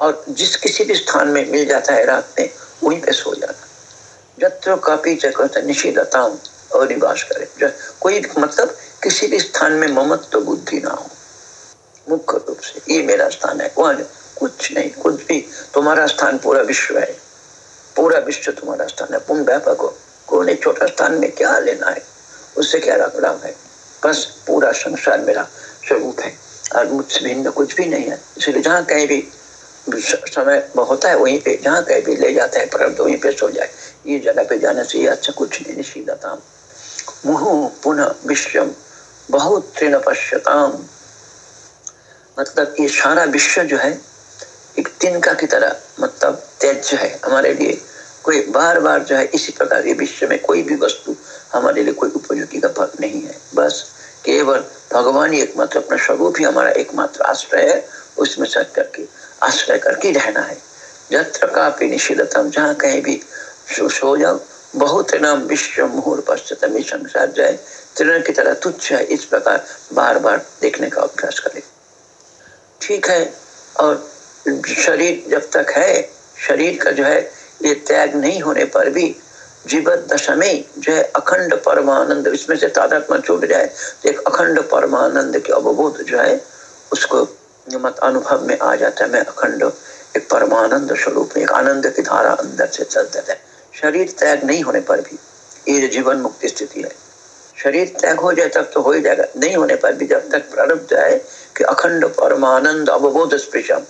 और जिस किसी भी स्थान में मिल जाता है रात में, वहीं पे सो जाना। जत्र कापी चक्र निशीलता और निवास करे। कोई मतलब किसी भी स्थान में ममत्व तो बुद्धि ना हो। मुख्य रूप से ये मेरा स्थान है। वहाँ कुछ नहीं, कुछ भी। तुम्हारा स्थान पूरा विश्व है। पूरा विश्व तुम्हारा स्थान है। तुम व्यापक हो। कौन छोटा स्थान में क्या लेना है? उससे क्या रखड़ाव है? बस पूरा संसार मेरा स्वरूप है। और मुझसे भिन्न कुछ भी नहीं है। इसलिए जहाँ कहीं भी समय होता है, वहीं पे जहाँ कहीं भी ले जाता है, परंतु वहीं पे सो जाए। ये जगह पे जाने से ये अच्छा कुछ नहीं निशीलता मुह पुनः विश्वम बहुत तृण मतलब ये सारा विश्व जो है एक तिनका की तरह मतलब तेज है हमारे लिए कोई बार बार जो है इसी प्रकार के विश्व में कोई भी वस्तु हमारे लिए कोई उपयोगी का फल नहीं है। बस केवल भगवान ही एकमात्र अपना स्वरूप ही हमारा एकमात्र आश्रय है, उसमें सच करके आश्रय करके रहना है। जत्र जहाँ कहीं भी सो जाओ, बहुत नाम विश्व मुहूर संसार की तरह तुच्छ है, इस प्रकार बार बार देखने का अभ्यास करें। ठीक है, और शरीर जब तक है, शरीर का जो है, ये त्याग नहीं होने पर भी जीवन दशा में जो है, अखंड परमानंद, इसमें से तादात्मा छूट जाए तो एक अखंड परमानंद के अवबोध जो है, उसको मत अनुभव में आ जाता है। मैं अखंड, एक परमानंद स्वरूप एक आनंद की धारा अंदर से चलता है। शरीर त्याग नहीं होने पर भी ये जीवन मुक्ति स्थिति है, शरीर त्याग हो जाए तब तो हो ही जाएगा। नहीं होने पर भी जब तक प्रारब्ध है कि अखंड परमानंद अवबोध स्पेशम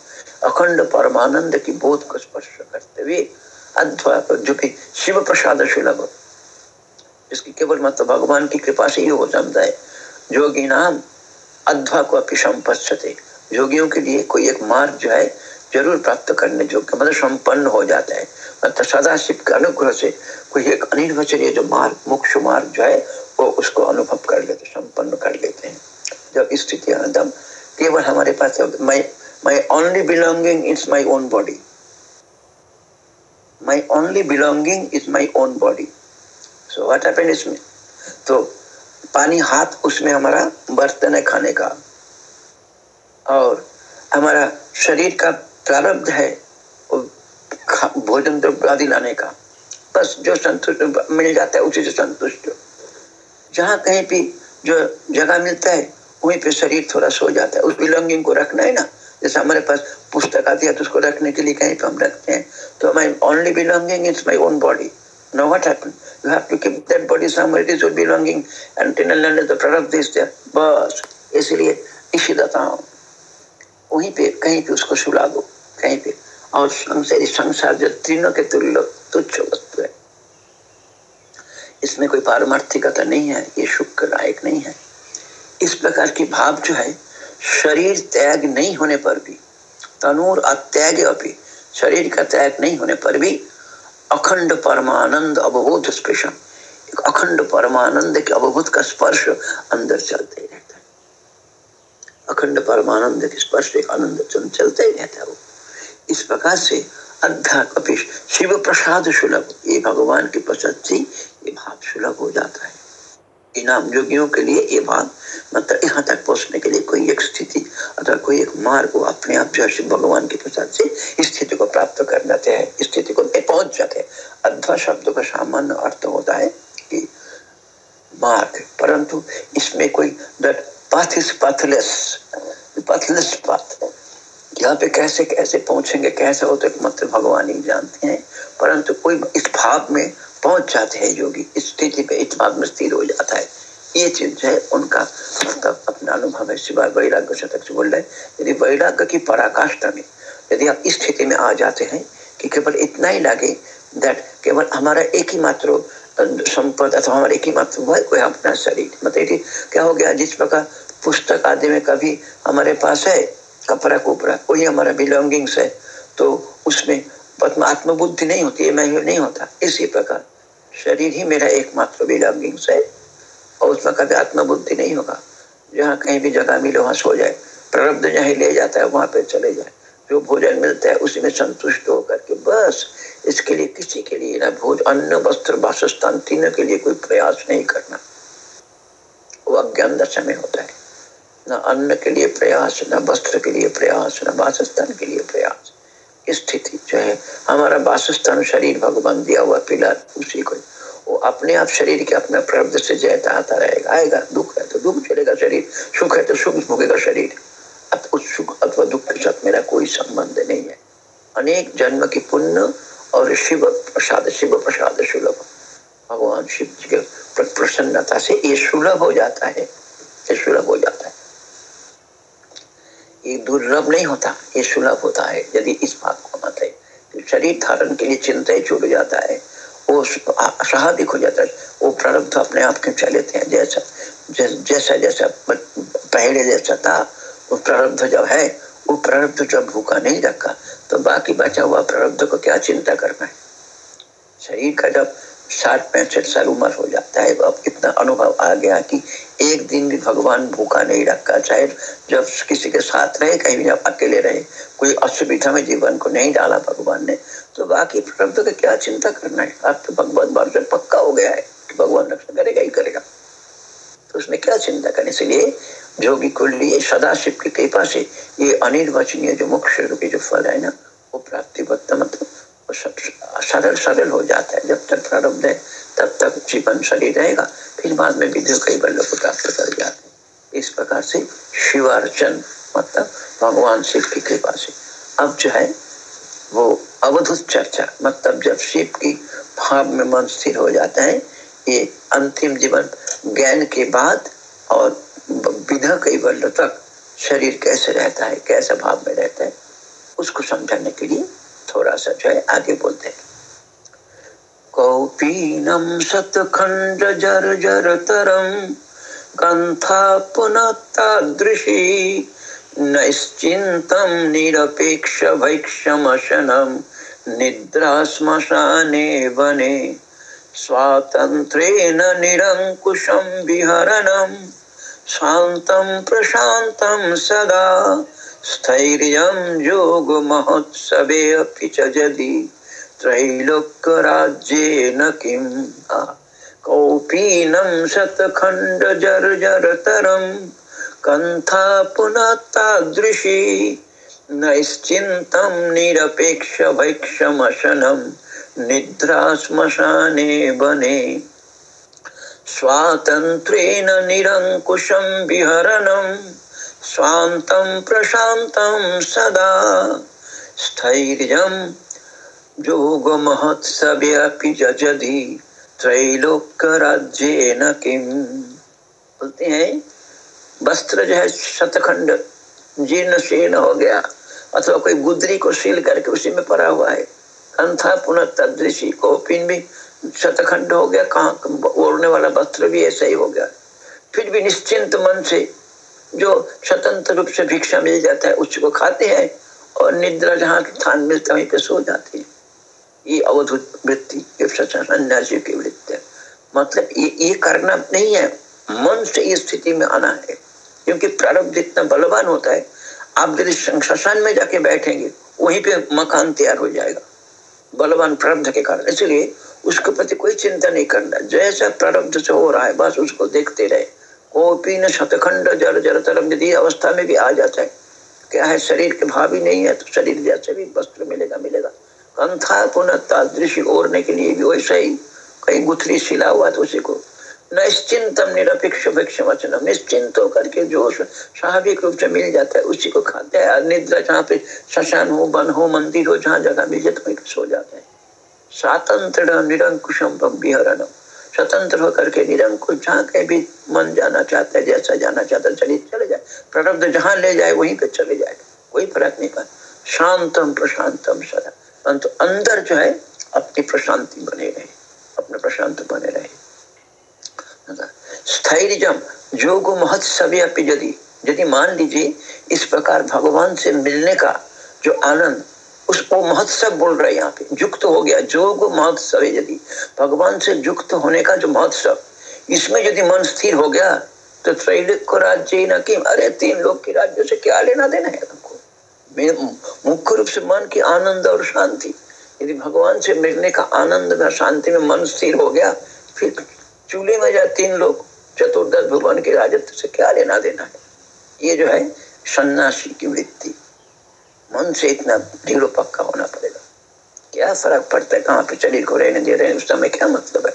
अखंड परमानंद की बोध को स्पर्श करते हुए अध्वा जो कि शिव प्रसाद सुलभ इसकी केवल मतलब भगवान की कृपा से ही हो सकता है। जोगी नाम अध्वा को अपनी संपत्ति योगियों के लिए कोई एक मार्ग जो है, ज़रूर प्राप्त करने योग्य मतलब संपन्न हो जाता है। मतलब सदा शिव के अनुग्रह से कोई एक अनिर्वचनीय जो मार्ग मोक्ष मार्ग जो है, वो उसको अनुभव कर लेते, संपन्न कर लेते हैं। जब स्थिति केवल हमारे पास मैं my only belonging is my own body. My only belonging is my own body. So what happened is तो पानी हाथ उसमें हमारा बर्तन है खाने का और हमारा शरीर का प्रारब्ध है भोजन द्रव्य आदि लाने का बस जो संतुष्ट मिल जाता है उसी से संतुष्ट जहाँ कहीं भी जो जगह मिलता है, वहीं पे शरीर थोड़ा सो जाता है उस बिलोंगिंग को रखना है ना जैसे हमारे पास पुस्तक आती है तो उसको रखने के लिए कहीं पे हम रखते हैं। तो my only belonging it's my own body Now what happened? You have to keep that body somewhere it is your belonging until and unless the product is there. बस, इसलिए इशिदता वहीं पे, कहीं पे उसको सुला दो कहीं पे। और संसार संसार जो तीनों के तुल्य तुच्छ वस्तु है। इसमें कोई पारमार्थिकता नहीं है। ये शुक्रदायक नहीं है। इस प्रकार की भाव जो है शरीर त्याग नहीं होने पर भी, तनूर अत्याग अभी, शरीर का त्याग नहीं होने पर भी, अखंड परमानंद अवबोध स्पेशम। एक अखंड परमानंद के अवबोध का स्पर्श अंदर चलते ही रहता है। अखंड परमानंद के स्पर्श एक आनंद चलते ही रहता है वो। इस प्रकार से अध्या कपिश शिव प्रसाद सुलभ, ये भगवान की प्रसन्न ये भाव सुलभ हो जाता है। इनाम योगियों के लिए ये बात मतलब यहाँ तक पहुँचने के लिए कोई एक स्थिति अथवा कोई एक मार्ग को अपने आप जो है भगवान के प्रसाद से स्थिति को प्राप्त कर जाते हैं स्थिति को पहुँच जाते हैं। अध्वा शब्द का सामान्य अर्थ होता है कि मार्ग, परंतु इसमें कोई that path is pathless pathless path यहाँ पे कैसे कैसे पहुँचेंगे, कैसे होते मतलब भगवान ही जानते हैं। परंतु कोई इस भाव में पहुँच जाते हैं योगी, इस स्थिति पे इस भाव में स्थिर हो जाता है। ये चीज़ है, उनका मतलब अपना अनुभव है। शिवाय वैराग्य शतक से बोल रहे यदि वैराग्य की पराकाष्ठा में, यदि आप इस स्थिति में आ जाते हैं कि केवल इतना ही लगे दैट केवल हमारा एक ही मात्र संपद अथवा हमारा एक ही मात्र वो है कोई अपना शरीर। मतलब क्या हो गया, जिस प्रकार पुस्तक आदि में कभी हमारे पास है कपड़ा कुपड़ा वही हमारा बिलोंगिंग्स है तो उसमें आत्मबुद्धि नहीं होती है मैं नहीं होता। इसी प्रकार, शरीर ही मेरा एकमात्र बिलोंगिंग्स है और उसमें कभी आत्मबुद्धि नहीं होगा। जहाँ कहीं भी जगह मिले, वहाँ सो जाए। प्रारब्ध जहाँ ले जाता है, वहाँ पे चले जाए। जो भोजन मिलता है, उसी में संतुष्ट होकर के बस, इसके लिए किसी के लिए ना भोज, अन्न, वस्त्र, वासस्थान, तीनों के लिए कोई प्रयास नहीं करना। वो अज्ञान दशा में होता है। न अन्न के लिए प्रयास न वस्त्र के लिए प्रयास न वासस्थान के लिए प्रयास। स्थिति जो है, हमारा वासस्थान शरीर भगवान दिया हुआ पिला, उसी को। वो अपने आप शरीर के अपने प्रारब्ध से जयता आता रहेगा। आएगा, दुख है तो दुख चलेगा शरीर, सुख है तो सुख भोगेगा शरीर। अब उस सुख अथवा दुख के साथ मेरा कोई संबंध नहीं है। अनेक जन्म की पुण्य और शिव प्रसाद शिव प्रसाद सुलभ। भगवान शिव जी के प्रसन्नता से ये सुलभ हो जाता है। ये सुलभ हो जाता है। ये दुर्लभ नहीं होता, ये सुलभ होता है, यदि इस बात को मत है। तो शरीर धारण के लिए चिंता ही छूट जाता है, वो स्वाभाविक हो जाता है, वो प्रारब्ध अपने आप के चले थे जैसा जैसा जैसा पहले जैसा था, वो प्रारब्ध जब है, वो प्रारब्ध जब भूखा नहीं रखा तो बाकी बचा हुआ प्रारब्ध को क्या चिंता करना है? शरीर का जब साठ पैंसठ साल उम्र हो जाता है। अब इतना अनुभव आ गया कि एक दिन भी भगवान भूखा नहीं रखा। चाहे जब किसी के साथ रहे, कहीं भी अकेले रहे, कोई असुविधा में जीवन को नहीं डाला भगवान ने तो बाकी प्रबंध का क्या चिंता करना है? अब तो भगवान बार से पक्का हो गया है कि भगवान रक्षा करेगा ही करेगा। तो उसमें क्या चिंता करने? इसलिए जोगी को लिए, सदाशिव की कृपा से ये अनिर्वचनीय जो मुख्य रूपी जो फल है ना, वो प्राप्ति मतलब सरल सरल हो जाता है। जब तक प्रारब्ध है तब तक जीवन शरीर रहेगा। फिर बाद में विधि कई बल्लों को प्राप्त कर जाते हैं। इस प्रकार से शिवार्चन मतलब भगवान शिव की कृपा से। अब जो है, वो अवधुत चर्चा मतलब जब शिव की भाव में मन स्थिर हो जाता है, ये अंतिम जीवन, ज्ञान के बाद और विधा कई बल्लों तक शरीर कैसे रहता है, कैसे भाव में रहता है, उसको समझाने के लिए थोड़ा सा जो है, आगे बोलते हैं। कौपीनम शतखंड जर जर तरम कंथा पुनः तादृशी नश्चिंतम निरपेक्ष भैक्षमशनम, निद्रा श्मशाने वने स्वातंत्रेण निरंकुशम विहरणम शांतम प्रशांतम सदा। स्थैर्यं योगमहोत्सवे अपि च यदि त्रैलोक्यराज्येन किम् कौपीनं शतखण्डजर्जरतरं कन्था पुनः तादृशी नैश्चिन्तं निरपेक्षभैक्षमशनं निद्रा श्मशाने वने स्वातन्त्र्येण निरङ्कुशं विहरणम् स्वान्तं प्रशान्तं सदा स्थैर्यं योगमहोत्सव्यपि जजधि त्रैलोक्यराज्येन किम बोलते हैं, वस्त्र जो है शतखंड जीर्ण शीर्ण हो गया, अथवा कोई गुदरी को सील करके उसी में पड़ा हुआ है। कंथा पुनः तदृशी कोपिन भी शतखंड हो गया, कहाँ ओढ़ने वाला वस्त्र भी ऐसा ही हो गया। फिर भी निश्चिंत मन से जो स्वतंत्र रूप से भिक्षा मिल जाता है उसको खाते हैं और निद्रा जहाँ स्थान मिलता वहीं पे सो जाते हैं। ये अवधुत वृत्ति सन्यासी की वृत्ति है। मतलब ये ये करना नहीं है, मन से इस स्थिति में आना है। क्योंकि प्रारब्ध इतना बलवान होता है, आप यदि शशान में जाके बैठेंगे, वहीं पे मकान तैयार हो जाएगा। बलवान प्रारब्ध के कारण। इसलिए उसके प्रति कोई चिंता नहीं करना। जैसा प्रारब्ध से हो रहा है, बस उसको देखते रहे। कोपी न शतखंड जर जर तरम यदि अवस्था में भी आ जाता है। क्या है? शरीर के भाव ही नहीं है तो शरीर जैसे भी वस्त्र मिलेगा मिलेगा। कंथा पुनः दृश्य ओढ़ने के लिए भी वैसा ही कहीं गुथरी सिला हुआ तो उसी को निश्चिंतम, निरपेक्ष, भिक्ष वचनम निश्चिंत होकर के जो स्वाभाविक रूप से मिल जाता है, उसी को खाते हैं। निद्रा जहाँ पे शशान हो वन हो, मंदिर हो, जहाँ जगह मिल जाए तो सो जाते हैं। स्वातंत्र निरंकुशम विहरणम। स्वतंत्र होकर के निरंकुश जहाँ कहीं भी मन जाना चाहता है, जैसा जाना चाहता है, चलिए चले जाए। प्रारब्ध जहाँ ले जाए, वहीं पे चले जाए। कोई फ़र्क नहीं पड़ा शांतम प्रशांतम सदा। परंतु अंदर जो है, अपनी प्रशांति बने रहे। अपने प्रशांत बने रहे। स्थैर्यम जोग महोत्सव यदि यदि मान लीजिए, इस प्रकार भगवान से मिलने का जो आनंद उसको महोत्सव बोल रहे यहाँ पे। युक्त हो गया जोग महोत्सव है यदि। भगवान से युक्त होने का जो महोत्सव, इसमें यदि मन स्थिर हो गया तो त्रैलिक को राज्य न कि अरे, तीन लोग के राज्य से क्या लेना देना है तुमको? मुख्य रूप से मन की आनंद और शांति। यदि भगवान से मिलने का आनंद में शांति में मन स्थिर हो गया, फिर चूल्हे में जा तीन लोग, चतुर्दश भगवान के राजत्व से क्या लेना देना है? ये जो है सन्यासी की वृत्ति। मन से इतना दृढ़ पक्का होना पड़ेगा। क्या फ़र्क पड़ता है? कहाँ पे शरीर को रहने दे रहे हैं? उस समय क्या मतलब है?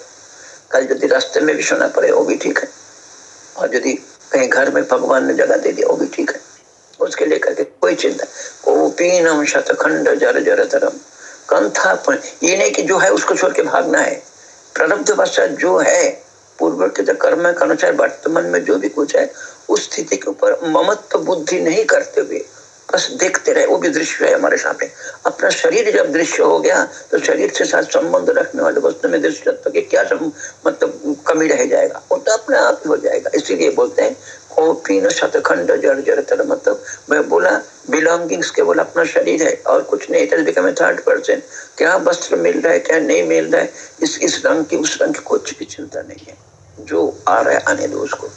कल यदि रास्ते में भी सोना पड़े, वो भी ठीक है। और यदि कहीं घर में भगवान ने जगह दे दिया वो भी ठीक है। उसके लेकर के कोई चिंता ओपीनम शतखंड जर जर तरम कंथा ये नहीं कि जो है उसको छोड़ के भागना है। प्रारब्ध वशा जो है कर्म के अनुसार वर्तमान में जो भी कुछ है, उस स्थिति के ऊपर ममत्व बुद्धि नहीं करते हुए बस देखते रहे, वो भी दृश्य है हमारे सामने अपना शरीर जब दृश्य हो गया तो शरीर से साथ संबंध रखने वाले वस्तु में दृश्य के क्या मतलब कमी रह जाएगा? वो तो अपने आप ही हो जाएगा। इसीलिए बोलते हैं शतखंड जड़ तर मतलब मैं बोला बिलोंगिंग्स केवल अपना शरीर है और कुछ नहीं इट बिकम थर्ड पर्सन क्या वस्त्र मिल रहा है, क्या नहीं मिल रहा है, इस इस रंग की, उस रंग की कुछ भी चिंता नहीं है। जो आ रहा है, आने दो उसको।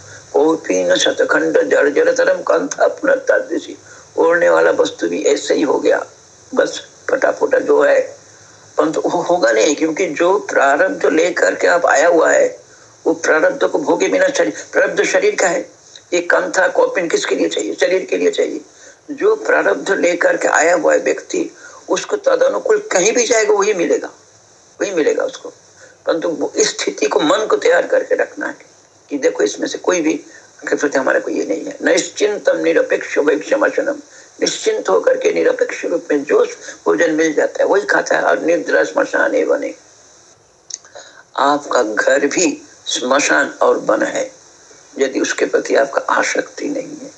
शतखंड जड़ तरम कंथा पुनर्तादृशी ओढ़ने वाला वस्तु भी ऐसे ही हो गया। बस फटाफटा जो है परंतु वो होगा नहीं, क्योंकि जो प्रारब्ध जो लेकर के आप आया हुआ है, वो प्रारब्ध को भोगे बिना शरीर, प्रारब्ध शरीर का है। ये कंथा, कॉपिन किसके लिए चाहिए? शरीर के लिए चाहिए। जो प्रारब्ध लेकर के आया हुआ है व्यक्ति, उसको तदनुकूल कहीं भी जाएगा, वही मिलेगा। वही मिलेगा उसको। परंतु इस स्थिति को मन को तैयार करके रखना है कि देखो इसमें से कोई भी सोचे हमारे को ये नहीं है। निश्चिंतम निरपेक्ष वैक्षमशनम निश्चिंत होकर के निरपेक्ष रूप में जो भोजन मिल जाता है वही खाता है और निर्द्रा स्मशान बने आपका घर भी स्मशान और बन है यदि उसके प्रति आपका आसक्ति नहीं है।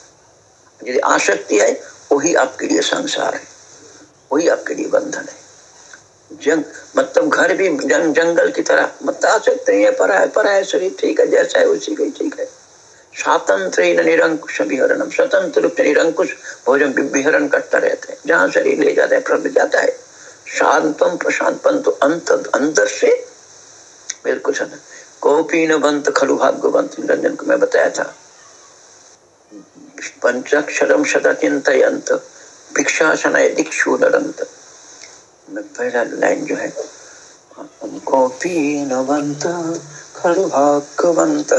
यदि आसक्ति है वही आपके लिए संसार है वही आपके लिए बंधन है। जंग मतलब घर भी जंग, जंगल की तरह। मतलब आसक्त नहीं है परा है परा है शरीर ठीक है जैसा है उसी का ठीक है। स्वातंत्र निरंकुश विहरणम स्वतंत्र रूप से निरंकुश भोजन विहरण करता रहता है। जहाँ शरीर ले जाता है, प्रभु जाता है। शांतम प्रशांत पंतु अंत अंदर से बिल्कुल कोपीन बंत, खलु भाग्यवंत, निरंजन को मैं बताया था। पंचाक्षरम सदा चिंतयंत भिक्षासन दीक्षु नरंत पहला लाइन जो है कोपीन बंत, खलु भाग्यवंत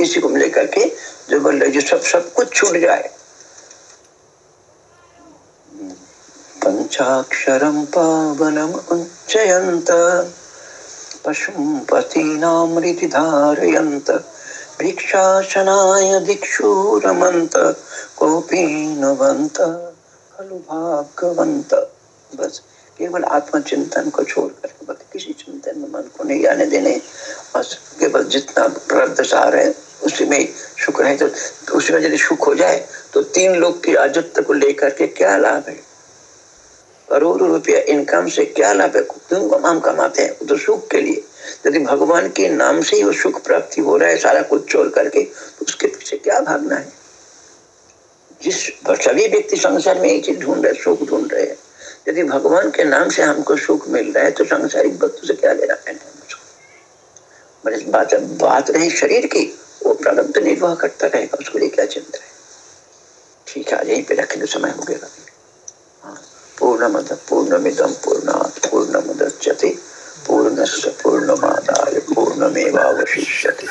इसी को लेकर के जो बोल रहे सब सब कुछ छूट जाए। पंचाक्षरम पावनम उच्चयंत पशुम पतीनामृति धारयंत भिक्षाशनाय दिक्षु रमंत कोपीनवंत खलु भागवंत बस, केवल आत्मचिंतन को छोड़ कर किसी चिंतन में मन को नहीं आने देने। बस, केवल जितना प्रारब्ध सार है उसी में सुख है। तो, तो उसमें यदि सुख हो जाए तो तीन लोग की राजत्व को लेकर के क्या लाभ है? करोड़ों रुपया इनकम से क्या लाभ है? तुम हम कमाते हैं तो सुख के लिए। यदि भगवान के नाम से ही वो सुख प्राप्ति हो रहा है सारा कुछ छोड़ करके तो उसके पीछे क्या भागना है? जिस सभी व्यक्ति संसार में एक चीज़ ढूंढ रहे सुख ढूंढ रहे हैं। यदि भगवान के नाम से हमको सुख मिल रहा है तो सांसारिक वस्तु से क्या लेना है? बात बात रही शरीर की। वो प्रारब्ध निर्वाह करता रहेगा, उसको लिए क्या चिंता है ठीक है यहीं पे रखेंगे समय हो गया। हाँ पूर्ण मद पूर्ण मिदम, पूर्ण पूर्ण मुदच्यते पूर्णस्य पूर्णमादाय पूर्णमेवावशिष्यते